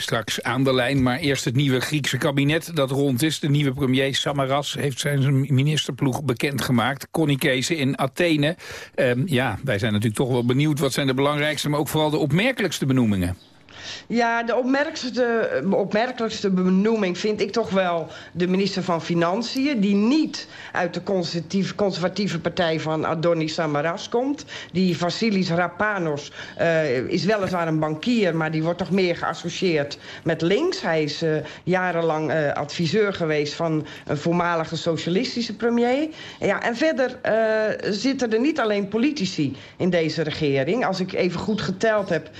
Straks aan de lijn, maar eerst het nieuwe Griekse kabinet dat rond is. De nieuwe premier Samaras heeft zijn ministerploeg bekendgemaakt. Connie Kees in Athene. Ehm, ja, wij zijn natuurlijk toch wel benieuwd wat zijn de belangrijkste... maar ook vooral de opmerkelijkste benoemingen. Ja, de opmerkelijkste, opmerkelijkste benoeming vind ik toch wel de minister van Financiën... die niet uit de conservatieve, conservatieve partij van Adonis Samaras komt. Die Vasilis Rapanos uh, is weliswaar een bankier... maar die wordt toch meer geassocieerd met links. Hij is uh, jarenlang uh, adviseur geweest van een voormalige socialistische premier. Ja, en verder zitten er niet alleen politici in deze regering. Als ik even goed geteld heb,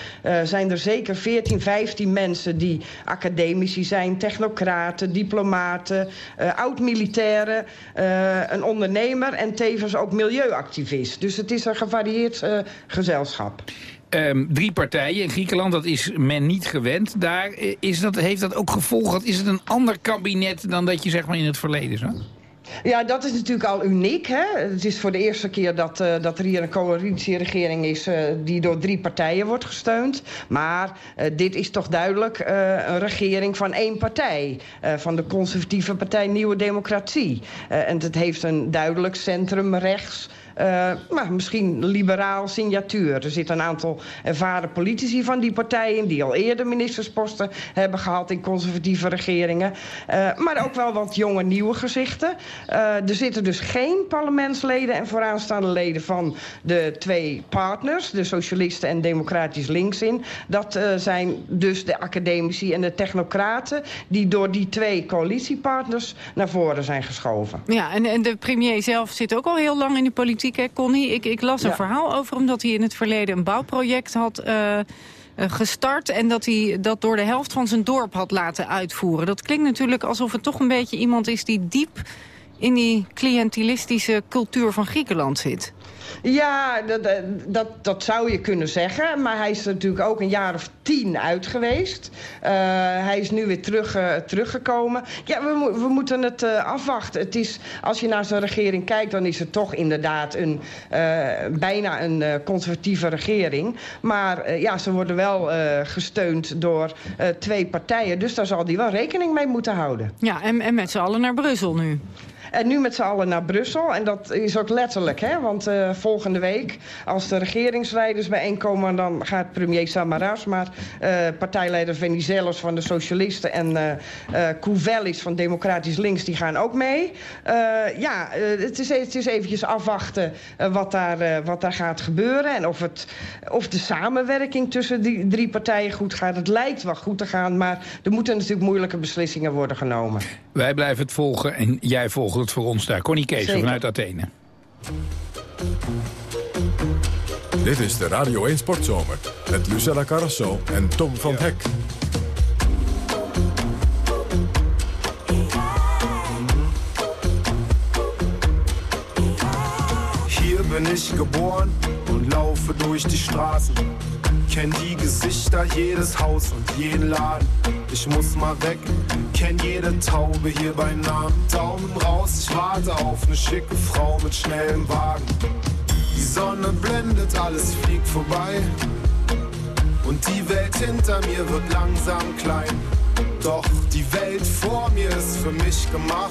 zijn er zeker 14, 15 mensen die academici zijn, technocraten, diplomaten, uh, oud-militairen, uh, een ondernemer en tevens ook milieuactivist. Dus het is een gevarieerd uh, gezelschap. Um, drie partijen in Griekenland, dat is men niet gewend. Daar is dat, heeft dat ook gevolgen? Is het een ander kabinet dan dat je zeg maar in het verleden zag? Ja, dat is natuurlijk al uniek. Hè? Het is voor de eerste keer dat, uh, dat er hier een coalitieregering is... Uh, die door drie partijen wordt gesteund. Maar uh, dit is toch duidelijk een regering van één partij. van de conservatieve partij Nieuwe Democratie. en het heeft een duidelijk centrum rechts maar misschien liberaal signatuur. Er zitten een aantal ervaren politici van die partijen... die al eerder ministersposten hebben gehad in conservatieve regeringen. Uh, maar ook wel wat jonge nieuwe gezichten. Uh, er zitten dus geen parlementsleden en vooraanstaande leden... van de twee partners, de socialisten en democratisch links in. Dat zijn dus de academici en de technocraten... die door die twee coalitiepartners naar voren zijn geschoven. Ja, en, en de premier zelf zit ook al heel lang in de politiek politiek, Connie? Ik, ik las een verhaal over hem dat hij in het verleden een bouwproject had... Uh, gestart en dat hij dat door de helft van zijn dorp had laten uitvoeren. Dat klinkt natuurlijk alsof het toch een beetje iemand is die diep in die cliëntelistische cultuur van Griekenland zit. Ja, dat, dat, dat zou je kunnen zeggen. Maar hij is er natuurlijk ook een jaar of tien uit geweest. Uh, hij is nu weer terug, uh, teruggekomen. Ja, we, we moeten het uh, afwachten. Het is, als je naar zijn regering kijkt, dan is het toch inderdaad een, bijna een conservatieve regering. Maar ja, ze worden wel gesteund door twee partijen. Dus daar zal hij wel rekening mee moeten houden. Ja, en, en met z'n allen naar Brussel nu. En nu met z'n allen naar Brussel. En dat is ook letterlijk, hè? want uh, volgende week... als de regeringsleiders bijeenkomen... dan gaat premier Samaras, maar uh, partijleider Venizelos van de Socialisten... en uh, van Democratisch Links, die gaan ook mee. ja, het, is, het is eventjes afwachten wat, daar, wat daar gaat gebeuren... en of, het, of de samenwerking tussen die drie partijen goed gaat. Het lijkt wel goed te gaan, maar er moeten natuurlijk moeilijke beslissingen worden genomen. Wij blijven het volgen en jij volgt het voor ons daar. Connie Kees vanuit Athene. Dit is de Radio 1 Sportzomer met Lucella Carrasso en Tom van Hek. Ich geboren und laufe durch die Straßen. Kenn die Gesichter, jedes Haus und jeden Laden. Ich muss mal weg, kenn jede Taube hier bei Namen. Daumen raus, ich warte auf eine schicke Frau mit schnellem Wagen. Die Sonne blendet, alles fliegt vorbei. Und die Welt hinter mir wird langsam klein. Doch die Welt vor mir ist für mich gemacht.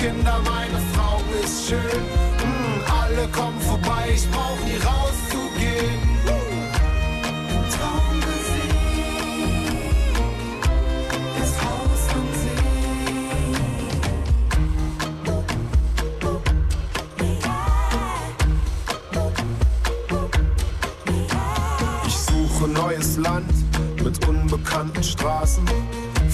Kinder, meine Frau ist schön. Mm, alle kommen vorbei, ich brauch nie rauszugehen. Ich suche neues Land mit unbekannten Straßen.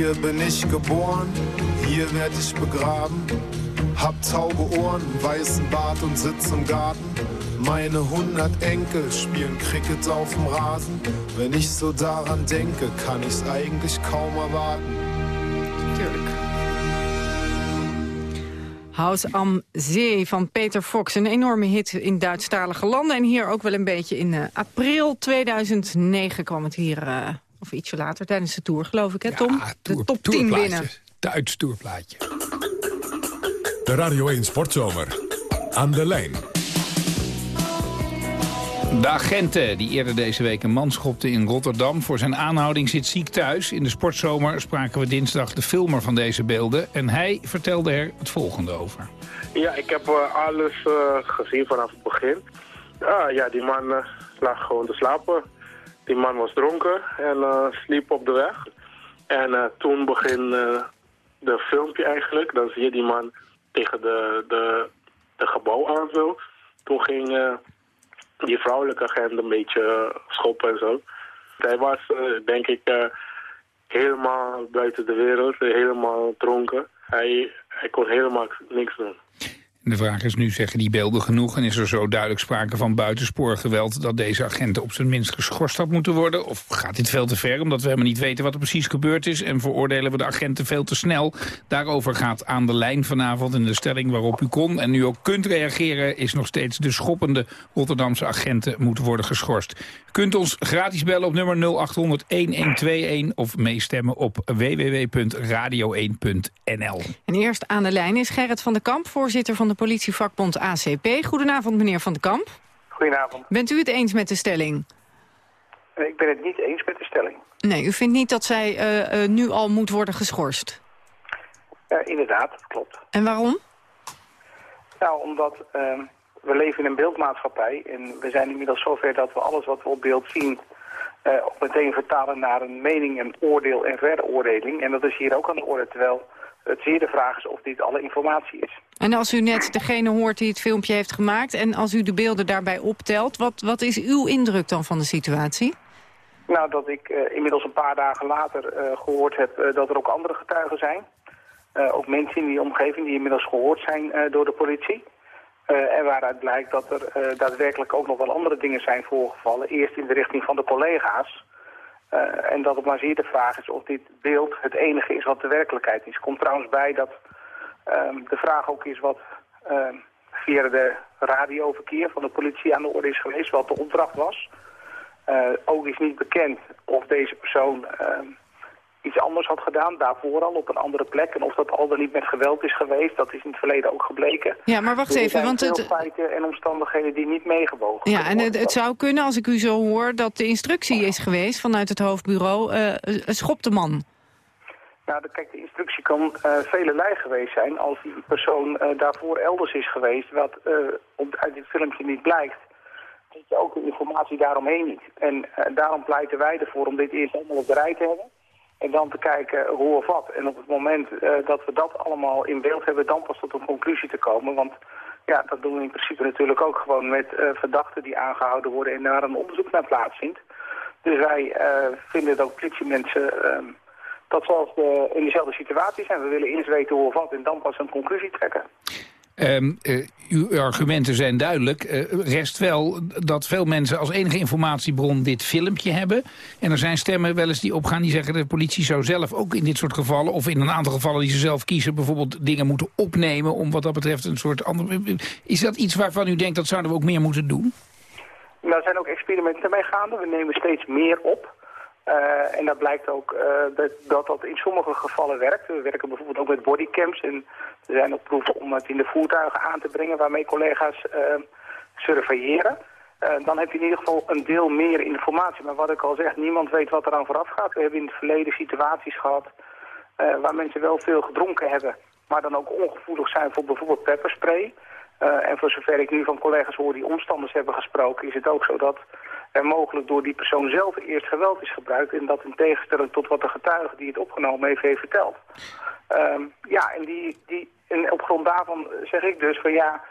Hier bin ich geboren, hier werd ich begraben. Hab taube Ohren, weißen Bart und sitz im Garten. Meine hundert Enkel spielen Cricket auf dem Rasen. Wenn ich so daran denke, kann ich's eigentlich kaum erwarten. Tuurlijk. House am Zee van Peter Fox. Een enorme hit in Duitsstalige landen. En hier ook wel een beetje in eh, april 2009 kwam het hier... eh, of ietsje later, tijdens de Tour, geloof ik, hè Tom? de top 10 Tourplaatje. binnen. Duits toerplaatje. De Radio 1 Sportzomer. Aan de lijn. De agenten die eerder deze week een man schopte in Rotterdam... voor zijn aanhouding zit ziek thuis. In de sportzomer spraken we dinsdag de filmer van deze beelden... en hij vertelde er het volgende over. Ja, ik heb eh, alles eh, gezien vanaf het begin. Ah, ja, die man eh, lag gewoon te slapen. Die man was dronken en eh, sliep op de weg. En eh, toen begon eh, de filmpje eigenlijk. Dan zie je die man tegen de, de, de gebouw aan zo. Toen ging die vrouwelijke agent een beetje schoppen en zo. Hij was, denk ik, helemaal buiten de wereld. Helemaal dronken. Hij, hij kon helemaal niks doen. De vraag is nu, zeggen die beelden genoeg... en is er zo duidelijk sprake van buitensporengeweld... dat deze agenten op zijn minst geschorst had moeten worden? Of gaat dit veel te ver, omdat we helemaal niet weten wat er precies gebeurd is... en veroordelen we de agenten veel te snel? Daarover gaat aan de lijn vanavond en de stelling waarop u kon... en nu ook kunt reageren, is nog steeds de schoppende Rotterdamse agenten moeten worden geschorst. U kunt ons gratis bellen op nummer 0800-1121 of meestemmen op www.radio1.nl. En eerst aan de lijn is Gerrit van den Kamp, voorzitter van de politievakbond ACP. Goedenavond, meneer van den Kamp. Goedenavond. Bent u het eens met de stelling? Ik ben het niet eens met de stelling. Nee, u vindt niet dat zij eh, eh, nu al moet worden geschorst? Inderdaad, dat klopt. En waarom? Nou, omdat ehm, we leven in een beeldmaatschappij en we zijn inmiddels zover dat we alles wat we op beeld zien eh, ook meteen vertalen naar een mening, een oordeel en veroordeling. En dat is hier ook aan de orde, terwijl het zeer de vraag is of dit alle informatie is. En als u net degene hoort die het filmpje heeft gemaakt... en als u de beelden daarbij optelt, wat, wat is uw indruk dan van de situatie? Nou, dat ik eh, inmiddels een paar dagen later eh, gehoord heb eh, dat er ook andere getuigen zijn. Ook mensen in die omgeving die inmiddels gehoord zijn door de politie. En waaruit blijkt dat er daadwerkelijk ook nog wel andere dingen zijn voorgevallen. Eerst in de richting van de collega's. Eh, en dat het maar zeer de vraag is of dit beeld het enige is wat de werkelijkheid is. Komt trouwens bij dat ehm, de vraag ook is wat ehm, via de radioverkeer van de politie aan de orde is geweest, wat de opdracht was. Eh, ook is niet bekend of deze persoon ehm, iets anders had gedaan, daarvoor al op een andere plek. En of dat al dan niet met geweld is geweest, dat is in het verleden ook gebleken. Ja, maar wacht Dus even, want het... feiten en omstandigheden die niet meegewogen Ja, en het, het zou kunnen, als ik u zo hoor, dat de instructie is geweest vanuit het hoofdbureau, eh eh, schop de man. Nou, de, kijk, de instructie kan eh velelei geweest zijn als die persoon daarvoor elders is geweest, wat op, uit dit filmpje niet blijkt. Weet je ook de informatie daaromheen niet. En daarom pleiten wij ervoor om dit eerst allemaal op de rij te hebben. En dan te kijken hoe of wat. En op het moment eh, dat we dat allemaal in beeld hebben, dan pas tot een conclusie te komen. Want Ja, dat doen we in principe natuurlijk ook gewoon met eh, verdachten die aangehouden worden en daar een onderzoek naar plaatsvindt. Dus wij eh, vinden dat politiemensen ehm, dat ze als de, in dezelfde situatie zijn. We willen eerst weten hoe of wat en dan pas een conclusie trekken. Ehm, eh, uw argumenten zijn duidelijk. Eh, rest wel dat veel mensen als enige informatiebron dit filmpje hebben. En er zijn stemmen wel eens die opgaan die zeggen... de politie zou zelf ook in dit soort gevallen... of in een aantal gevallen die ze zelf kiezen... bijvoorbeeld dingen moeten opnemen om wat dat betreft een soort ander... Is dat iets waarvan u denkt dat zouden we ook meer moeten doen? Nou, er zijn ook experimenten mee gaande. We nemen steeds meer op. Uh, en dat blijkt ook dat, dat, dat in sommige gevallen werkt. We werken bijvoorbeeld ook met bodycams en er zijn ook proeven om het in de voertuigen aan te brengen waarmee collega's uh, surveilleren. dan heb je in ieder geval een deel meer informatie. Maar wat ik al zeg, niemand weet wat eraan vooraf gaat. We hebben in het verleden situaties gehad waar mensen wel veel gedronken hebben, maar dan ook ongevoelig zijn voor bijvoorbeeld pepperspray. en voor zover ik nu van collega's hoor die omstanders hebben gesproken, is het ook zo dat er mogelijk door die persoon zelf eerst geweld is gebruikt... en dat in tegenstelling tot wat de getuige die het opgenomen heeft, heeft verteld. Um, ja, en, die, die, en op grond daarvan zeg ik dus van ja,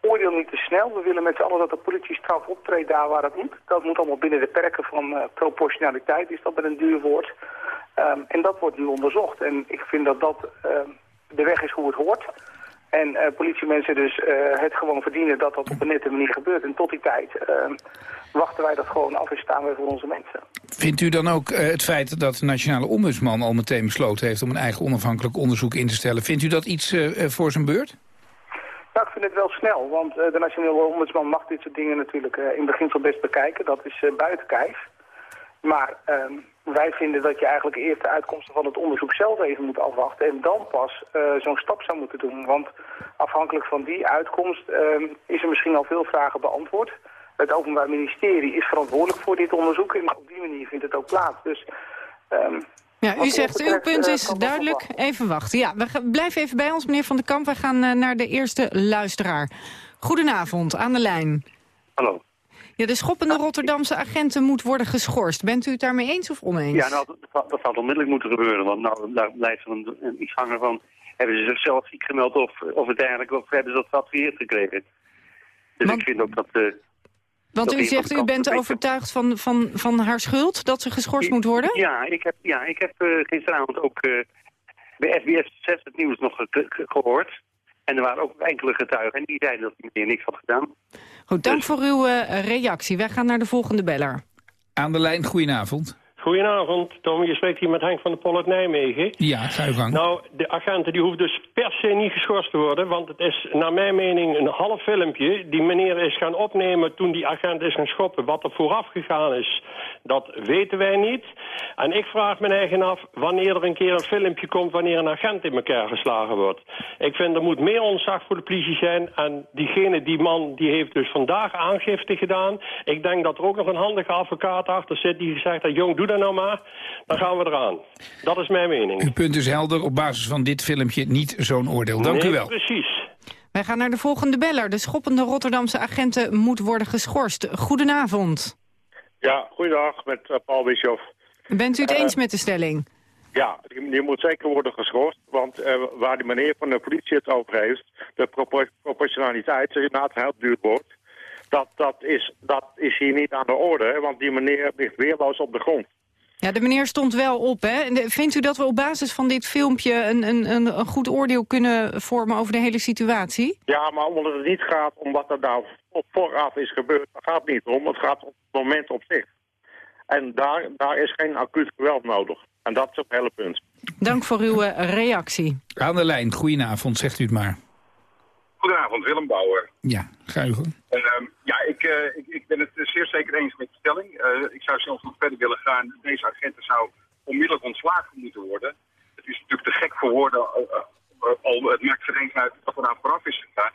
oordeel niet te snel. We willen met z'n allen dat de politie straf optreedt daar waar het moet. Dat moet allemaal binnen de perken van uh, proportionaliteit, is dat met een duur woord. Um, en dat wordt nu onderzocht. En ik vind dat dat uh, de weg is hoe het hoort... En uh, politiemensen dus uh, het gewoon verdienen dat dat op een nette manier gebeurt. En tot die tijd uh, wachten wij dat gewoon af en staan wij voor onze mensen. Vindt u dan ook het feit dat de Nationale Ombudsman al meteen besloten heeft... om een eigen onafhankelijk onderzoek in te stellen... vindt u dat iets voor zijn beurt? Nou, ik vind het wel snel, want de Nationale Ombudsman mag dit soort dingen natuurlijk in beginsel best bekijken. Dat is buiten kijf. Maar ehm, wij vinden dat je eigenlijk eerst de uitkomsten van het onderzoek zelf even moet afwachten... en dan pas uh, zo'n stap zou moeten doen. Want afhankelijk van die uitkomst uh, is er misschien al veel vragen beantwoord. Het Openbaar Ministerie is verantwoordelijk voor dit onderzoek... en op die manier vindt het ook plaats. Dus... Um, ja, u zegt, uw punt is duidelijk. Even wachten. Ja, we blijven even bij ons, meneer Van der Kamp. Wij gaan uh, naar de eerste luisteraar. Goedenavond, aan de lijn. Hallo. Ja, de schoppende Rotterdamse agenten moet worden geschorst. Bent u het daarmee eens of oneens? Ja, nou, dat, dat zou onmiddellijk moeten gebeuren. Want nou, daar blijft een, een, iets hangen van... hebben ze zichzelf ziek gemeld of, of het eigenlijk... of hebben ze dat geadviseerd gekregen. Dus want, ik vind ook dat... Uh, want dat u zegt, u bent overtuigd van, van, van haar schuld, dat ze geschorst moet worden? Ja, ik heb, ja, ik heb uh, gisteravond ook uh, bij SBS 6 het nieuws nog ge gehoord. En er waren ook enkele getuigen en die zeiden dat die meneer niks had gedaan. Goed, dank dus... voor uw uh, reactie. Wij gaan naar de volgende beller. Aan de lijn, goedenavond. Goedenavond, Tom. Je spreekt hier met Henk van de Pol uit Nijmegen. Ja, ga je gang. Nou, de agenten die hoeft dus per se niet geschorst te worden... want het is naar mijn mening een half filmpje... die meneer is gaan opnemen toen die agent is gaan schoppen. Wat er vooraf gegaan is, dat weten wij niet. En ik vraag me eigen af wanneer er een keer een filmpje komt... wanneer een agent in elkaar geslagen wordt. Ik vind er moet meer ontzag voor de politie zijn... en diegene, die man, die heeft dus vandaag aangifte gedaan. Ik denk dat er ook nog een handige advocaat achter zit... die gezegd heeft, jong, doe dat nou maar, dan gaan we eraan. Dat is mijn mening. Uw punt is helder, op basis van dit filmpje niet zo'n oordeel. Dank nee, u wel. precies. Wij gaan naar de volgende beller. De schoppende Rotterdamse agenten moet worden geschorst. Goedenavond. Ja, goedendag met uh, Paul Bischoff. Bent u het uh, eens met de stelling? Ja, die, die, moet zeker worden geschorst. Want uh, waar die meneer van de politie het over heeft... de propor proportionaliteit, is inderdaad een heel duur woord... Dat, dat, is, dat is hier niet aan de orde, want die meneer ligt weerloos op de grond. Ja, de meneer stond wel op. Hè? Vindt u dat we op basis van dit filmpje een, een, een goed oordeel kunnen vormen over de hele situatie? Ja, maar omdat het niet gaat om wat er nou op vooraf is gebeurd, dat gaat het niet om. Het gaat om het moment op zich. En daar, daar is geen acuut geweld nodig. En dat is het hele punt. Dank voor uw reactie. Aan de lijn, goedenavond, zegt u het maar. Goedenavond, Willem Bouwer. Ja, gang. Uh, ja, ik, uh, ik, ik, ben het zeer zeker eens met de stelling. Uh, ik zou zelfs nog verder willen gaan. Deze agenten zou onmiddellijk ontslagen moeten worden. Het is natuurlijk te gek voor woorden. al, het maakt geen eens uit wat er aan vooraf is gegaan.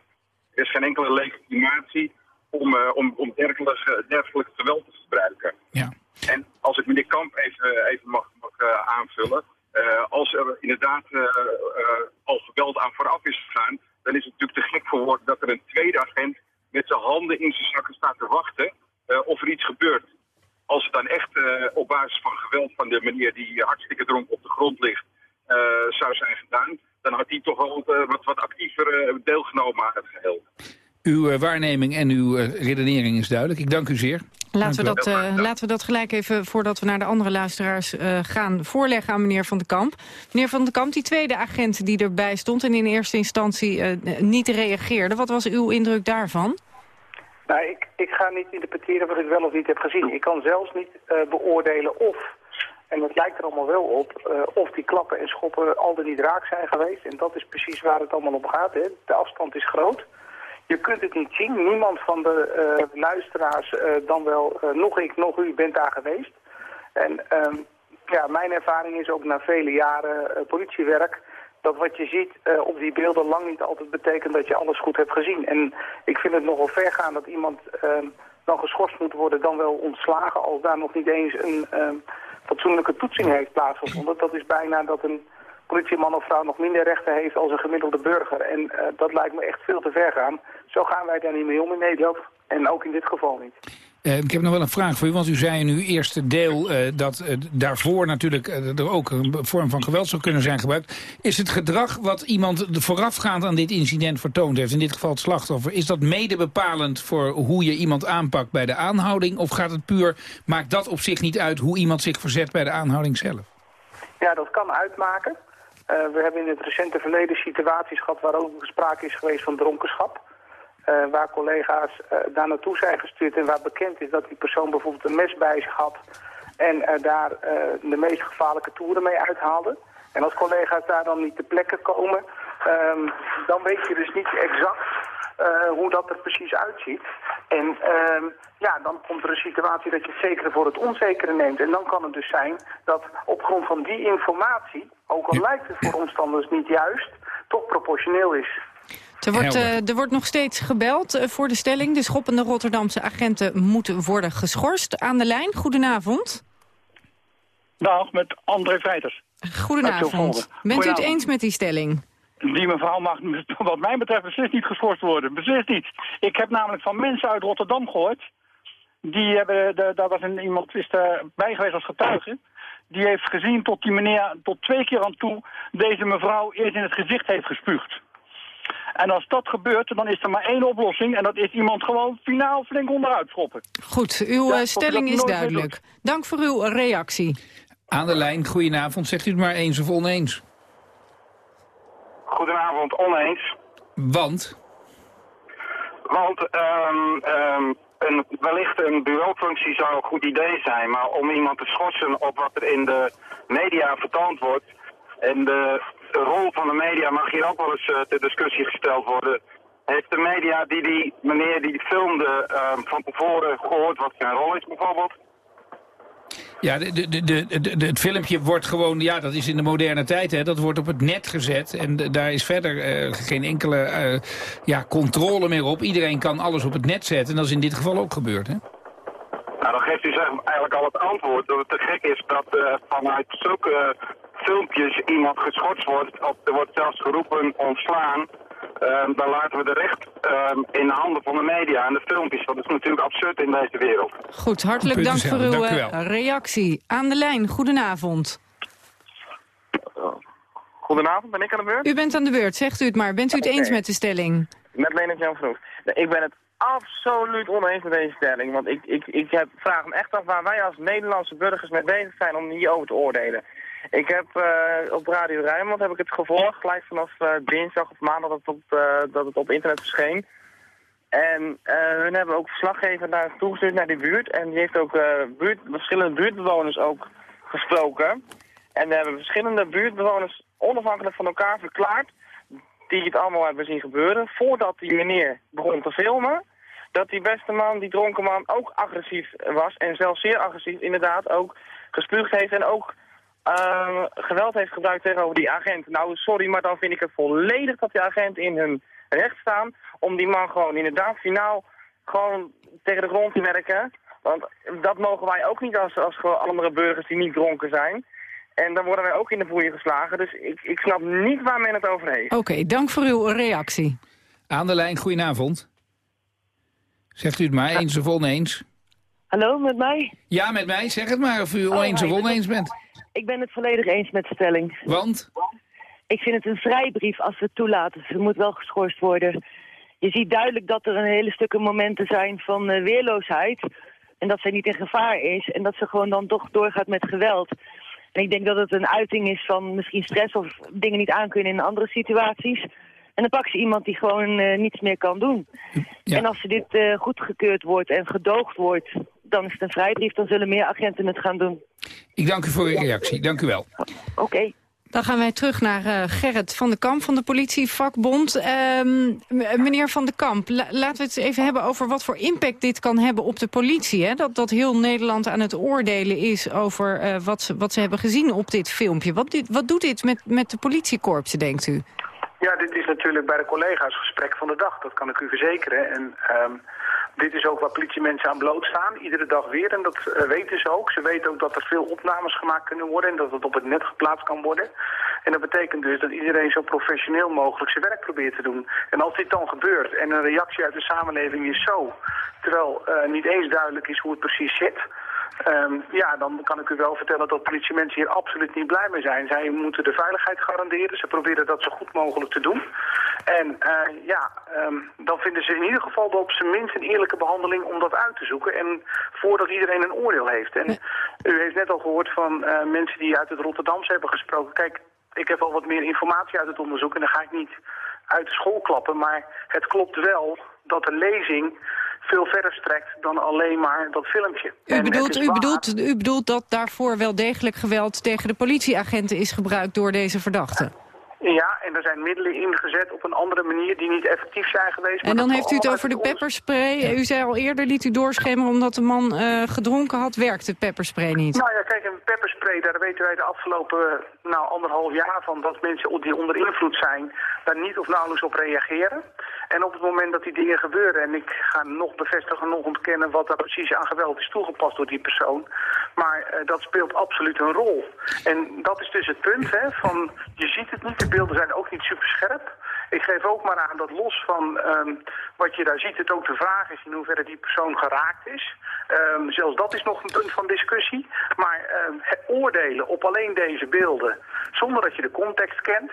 Er is geen enkele legitimatie om, om, om dergelijk, dergelijk geweld te gebruiken. Ja. En als ik meneer Kamp even, even mag, mag aanvullen. als er inderdaad al geweld aan vooraf is gegaan dan is het natuurlijk te gek voor woorden dat er een tweede agent met zijn handen in zijn zakken staat te wachten uh, of er iets gebeurt. Als het dan echt uh, op basis van geweld van de meneer die hartstikke dronken op de grond ligt zou zijn gedaan, dan had hij toch wel wat, wat actiever deelgenomen aan het geheel. Uw eh, waarneming en uw eh, redenering is duidelijk. Ik dank u zeer. Laten we, dat, eh, laten we dat gelijk even, voordat we naar de andere luisteraars eh, gaan, voorleggen aan meneer Van den Kamp. Meneer Van den Kamp, die tweede agent die erbij stond en in eerste instantie eh, niet reageerde. Wat was uw indruk daarvan? Nou, ik, ik ga niet interpreteren wat ik wel of niet heb gezien. Ik kan zelfs niet eh, beoordelen of, en het lijkt er allemaal wel op, eh, of die klappen en schoppen al dan niet raak zijn geweest. En dat is precies waar het allemaal om gaat. Hè. De afstand is groot. Je kunt het niet zien. Niemand van de eh, luisteraars, eh, dan wel eh, nog ik, nog u, bent daar geweest. En ehm, ja, mijn ervaring is ook na vele jaren politiewerk... dat wat je ziet op die beelden lang niet altijd betekent dat je alles goed hebt gezien. En ik vind het nogal ver gaan dat iemand ehm, dan geschorst moet worden... dan wel ontslagen als daar nog niet eens een ehm, fatsoenlijke toetsing heeft plaatsgevonden. Dat is bijna dat een politieman of vrouw nog minder rechten heeft als een gemiddelde burger. En eh, dat lijkt me echt veel te ver gaan. Zo gaan wij daar niet mee om in Nederland. En ook in dit geval niet. Eh, ik heb nog wel een vraag voor u, want u zei in uw eerste deel eh, dat daarvoor natuurlijk er ook een vorm van geweld zou kunnen zijn gebruikt. Is het gedrag wat iemand voorafgaand aan dit incident vertoond heeft, in dit geval het slachtoffer, is dat mede bepalend voor hoe je iemand aanpakt bij de aanhouding? Of gaat het puur, maakt dat op zich niet uit hoe iemand zich verzet bij de aanhouding zelf? Ja, dat kan uitmaken. Eh, we hebben in het recente verleden situaties gehad waar ook sprake is geweest van dronkenschap. Eh, waar collega's eh, daar naartoe zijn gestuurd en waar bekend is dat die persoon bijvoorbeeld een mes bij zich had en daar de meest gevaarlijke toeren mee uithaalde. En als collega's daar dan niet ter plekke komen, ehm, dan weet je dus niet exact eh, hoe dat er precies uitziet. En ehm, ja, dan komt er een situatie dat je het zekere voor het onzekere neemt. En dan kan het dus zijn dat op grond van die informatie, ook al lijkt het voor omstanders niet juist, toch proportioneel is. Er wordt, eh, er wordt nog steeds gebeld eh, voor de stelling. De schoppende Rotterdamse agenten moeten worden geschorst. Aan de lijn, goedenavond. Dag, met André Vrijters. Goedenavond. Bent u het eens met die stelling? Die mevrouw mag wat mij betreft beslist niet geschorst worden. Beslist niet. Ik heb namelijk van mensen uit Rotterdam gehoord. Die hebben, de, daar was een, iemand is erbij geweest als getuige. Die heeft gezien tot die meneer tot twee keer aan toe deze mevrouw eerst in het gezicht heeft gespuugd. En als dat gebeurt, dan is er maar één oplossing. En dat is iemand gewoon finaal flink onderuit schoppen. Goed, uw Ja, eh, stelling is duidelijk. Dank voor uw reactie. Aan de lijn, goedenavond, zegt u het maar eens of oneens? Goedenavond, oneens. Want? Want ehm, een, wellicht een bureaufunctie zou een goed idee zijn, maar om iemand te schorsen op wat er in de media vertoond wordt, en de, rol van de media mag hier ook wel eens eh, ter discussie gesteld worden. Heeft de media die die meneer die filmde ehm, van tevoren gehoord wat zijn rol is bijvoorbeeld? Ja, het filmpje wordt gewoon, ja, dat is in de moderne tijd, hè, dat wordt op het net gezet. En daar is verder eh, geen enkele eh, ja, controle meer op. Iedereen kan alles op het net zetten. En dat is in dit geval ook gebeurd, hè? Nou, dan geeft u zeg, eigenlijk al het antwoord dat het te gek is dat eh, vanuit zulke filmpjes iemand geschorst wordt. Of er wordt zelfs geroepen ontslaan. Ehm, dan laten we de recht ehm, in de handen van de media en de filmpjes. Dat is natuurlijk absurd in deze wereld. Goed, hartelijk dank voor uw Dank u eh, reactie. Aan de lijn, goedenavond. Goedenavond, ben ik aan de beurt? U bent aan de beurt, zegt u het maar. Bent u het eens met de stelling? Met Leonard Jan Vroeg. Nee, Ik ben het absoluut oneens met deze stelling. Want ik, ik, ik heb, vraag me echt af waar wij als Nederlandse burgers mee bezig zijn om hierover te oordelen. Ik heb eh, op Radio Rijnmond heb ik het gevolgd, gelijk vanaf eh, dinsdag of maandag dat het, op, eh, dat het op internet verscheen. En hun hebben ook verslaggever naar toegestuurd naar die buurt. En die heeft ook buurt, verschillende buurtbewoners ook gesproken. En we hebben verschillende buurtbewoners onafhankelijk van elkaar verklaard die het allemaal hebben zien gebeuren, voordat die meneer begon te filmen, dat die beste man, die dronken man, ook agressief was. En zelfs zeer agressief inderdaad ook gespuugd heeft en ook eh, geweld heeft gebruikt tegenover die agent. Nou, sorry, maar dan vind ik het volledig dat die agenten in hun recht staan om die man gewoon inderdaad finaal gewoon tegen de grond te werken. Want dat mogen wij ook niet als, als gewoon andere burgers die niet dronken zijn. En dan worden wij ook in de boeien geslagen. Dus ik, ik snap niet waar men het over heeft. Oké, dank voor uw reactie. Aan de lijn, goedenavond. Zegt u het maar, eens of oneens? Hallo, met mij? Ja, met mij. Zeg het maar of u oneens hi. of oneens bent. Ik ben het volledig eens met de stelling. Want? Ik vind het een vrijbrief als we het toelaten. Ze moet wel geschorst worden. je ziet duidelijk dat er een hele stukken momenten zijn van uh, weerloosheid. En dat zij niet in gevaar is. En dat ze gewoon dan toch doorgaat met geweld. En ik denk dat het een uiting is van misschien stress of dingen niet aankunnen in andere situaties. En dan pakken ze iemand die gewoon uh, niets meer kan doen. En als ze dit uh, goedgekeurd wordt en gedoogd wordt, dan is het een vrijbrief. Dan zullen meer agenten het gaan doen. Ik dank u voor uw reactie. Dank u wel. Oké. Okay. Dan gaan wij terug naar uh, Gerrit van de Kamp van de politievakbond. Um, meneer van de Kamp, la laten we het even hebben over wat voor impact dit kan hebben op de politie. Hè? Dat, dat heel Nederland aan het oordelen is over uh, wat, ze, wat ze hebben gezien op dit filmpje. Wat, dit, wat doet dit met, met de politiekorpsen, denkt u? Ja, dit is natuurlijk bij de collega's gesprek van de dag. Dat kan ik u verzekeren. En um, dit is ook waar politiemensen aan blootstaan, iedere dag weer. En dat uh, weten ze ook. Ze weten ook dat er veel opnames gemaakt kunnen worden en dat het op het net geplaatst kan worden. En dat betekent dus dat iedereen zo professioneel mogelijk zijn werk probeert te doen. En als dit dan gebeurt en een reactie uit de samenleving is zo, terwijl uh, niet eens duidelijk is hoe het precies zit... Um, ja, dan kan ik u wel vertellen dat politiemensen hier absoluut niet blij mee zijn. Zij moeten de veiligheid garanderen. Ze proberen dat zo goed mogelijk te doen. En uh, ja, um, dan vinden ze in ieder geval op zijn minst een eerlijke behandeling om dat uit te zoeken. En voordat iedereen een oordeel heeft. En u heeft net al gehoord van uh, mensen die uit het Rotterdamse hebben gesproken. Kijk, ik heb al wat meer informatie uit het onderzoek en dan ga ik niet uit de school klappen. Maar het klopt wel dat de lezing veel verder strekt dan alleen maar dat filmpje. U bedoelt, u, bedoelt, u bedoelt dat daarvoor wel degelijk geweld tegen de politieagenten is gebruikt door deze verdachten? Ja, en er zijn middelen ingezet op een andere manier die niet effectief zijn geweest. En dan heeft u het over de pepperspray. U zei al eerder, liet u doorschemeren omdat de man uh, gedronken had, werkte pepperspray niet. Nou ja, kijk, een pepperspray, daar weten wij de afgelopen nou, anderhalf jaar van dat mensen die onder invloed zijn, daar niet of nauwelijks op reageren. En op het moment dat die dingen gebeuren, en ik ga nog bevestigen, nog ontkennen wat daar precies aan geweld is toegepast door die persoon, maar uh, dat speelt absoluut een rol. En dat is dus het punt, hè, van je ziet het niet, de beelden zijn ook niet super scherp. Ik geef ook maar aan dat los van um, wat je daar ziet, het ook de vraag is in hoeverre die persoon geraakt is. Um, zelfs dat is nog een punt van discussie. Maar um, oordelen op alleen deze beelden, zonder dat je de context kent,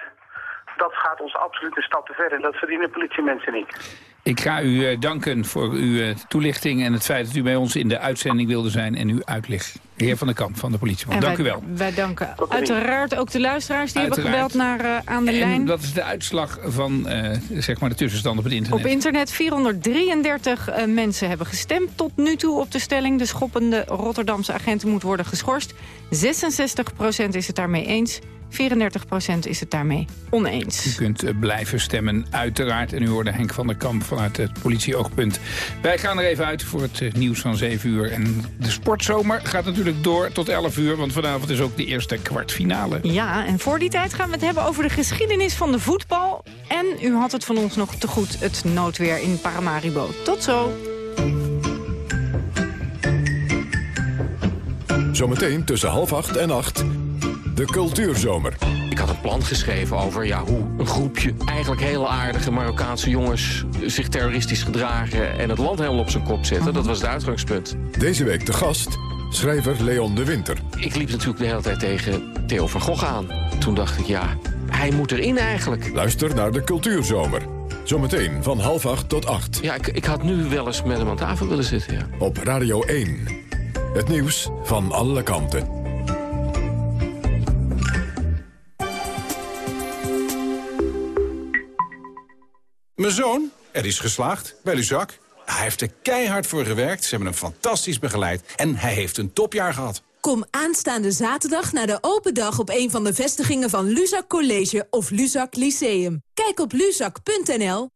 dat gaat ons absoluut een stap te ver en dat verdienen politiemensen niet. Ik ga u uh, danken voor uw uh, toelichting en het feit dat u bij ons in de uitzending wilde zijn en uw uitleg. De heer Van der Kamp van de politie. Dank wij, u wel. Wij danken uiteraard ook de luisteraars die uiteraard. hebben gebeld naar uh, aan de en lijn. dat is de uitslag van zeg maar de tussenstand op het internet. Op internet 433 mensen hebben gestemd tot nu toe op de stelling. De schoppende Rotterdamse agenten moet worden geschorst. 66% is het daarmee eens. 34% is het daarmee oneens. U kunt uh, blijven stemmen, uiteraard. En u hoorde Henk van der Kamp vanuit het politieoogpunt. Wij gaan er even uit voor het uh, nieuws van 7 uur. En de sportzomer gaat natuurlijk door tot 11 uur... want vanavond is ook de eerste kwartfinale. Ja, en voor die tijd gaan we het hebben over de geschiedenis van de voetbal. En u had het van ons nog te goed, het noodweer in Paramaribo. Tot zo! Zometeen tussen half acht en acht... De Cultuurzomer. Ik had een plan geschreven over ja, hoe een groepje eigenlijk hele aardige Marokkaanse jongens zich terroristisch gedragen en het land helemaal op zijn kop zetten. Dat was het uitgangspunt. Deze week de gast, schrijver Leon de Winter. Ik liep natuurlijk de hele tijd tegen Theo van Gogh aan. Toen dacht ik, ja, hij moet erin eigenlijk. Luister naar de Cultuurzomer. Zometeen van half acht tot acht. Ja, ik, ik had nu wel eens met hem aan tafel willen zitten, ja. Op Radio 1. Het nieuws van alle kanten. Mijn zoon, er is geslaagd bij Luzak. Hij heeft er keihard voor gewerkt, ze hebben hem fantastisch begeleid... en hij heeft een topjaar gehad. Kom aanstaande zaterdag naar de open dag op een van de vestigingen van Luzak College of Luzak Lyceum. Kijk op luzak.nl.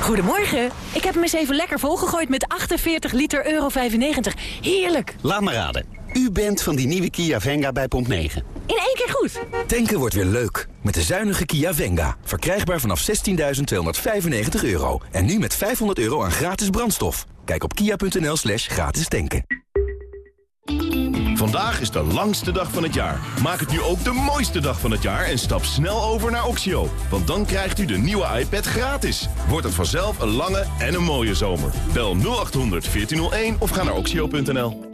Goedemorgen. Ik heb hem eens even lekker volgegooid met 48 liter euro 95. Heerlijk. Laat maar raden. U bent van die nieuwe Kia Venga bij Pomp 9. In één keer goed. Tanken wordt weer leuk. Met de zuinige Kia Venga. Verkrijgbaar vanaf 16.295 euro. En nu met 500 euro aan gratis brandstof. Kijk op kia.nl slash gratis tanken. Vandaag is de langste dag van het jaar. Maak het nu ook de mooiste dag van het jaar en stap snel over naar Oxio. Want dan krijgt u de nieuwe iPad gratis. Wordt het vanzelf een lange en een mooie zomer. Bel 0800 1401 of ga naar oxio.nl.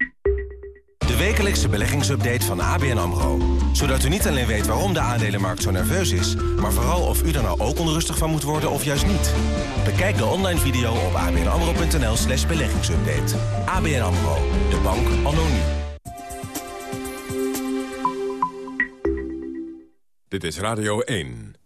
De wekelijkse beleggingsupdate van ABN AMRO. Zodat u niet alleen weet waarom de aandelenmarkt zo nerveus is... maar vooral of u er nou ook onrustig van moet worden of juist niet. Bekijk de online video op abnamro.nl slash beleggingsupdate. ABN AMRO, de bank nu. Dit is Radio 1.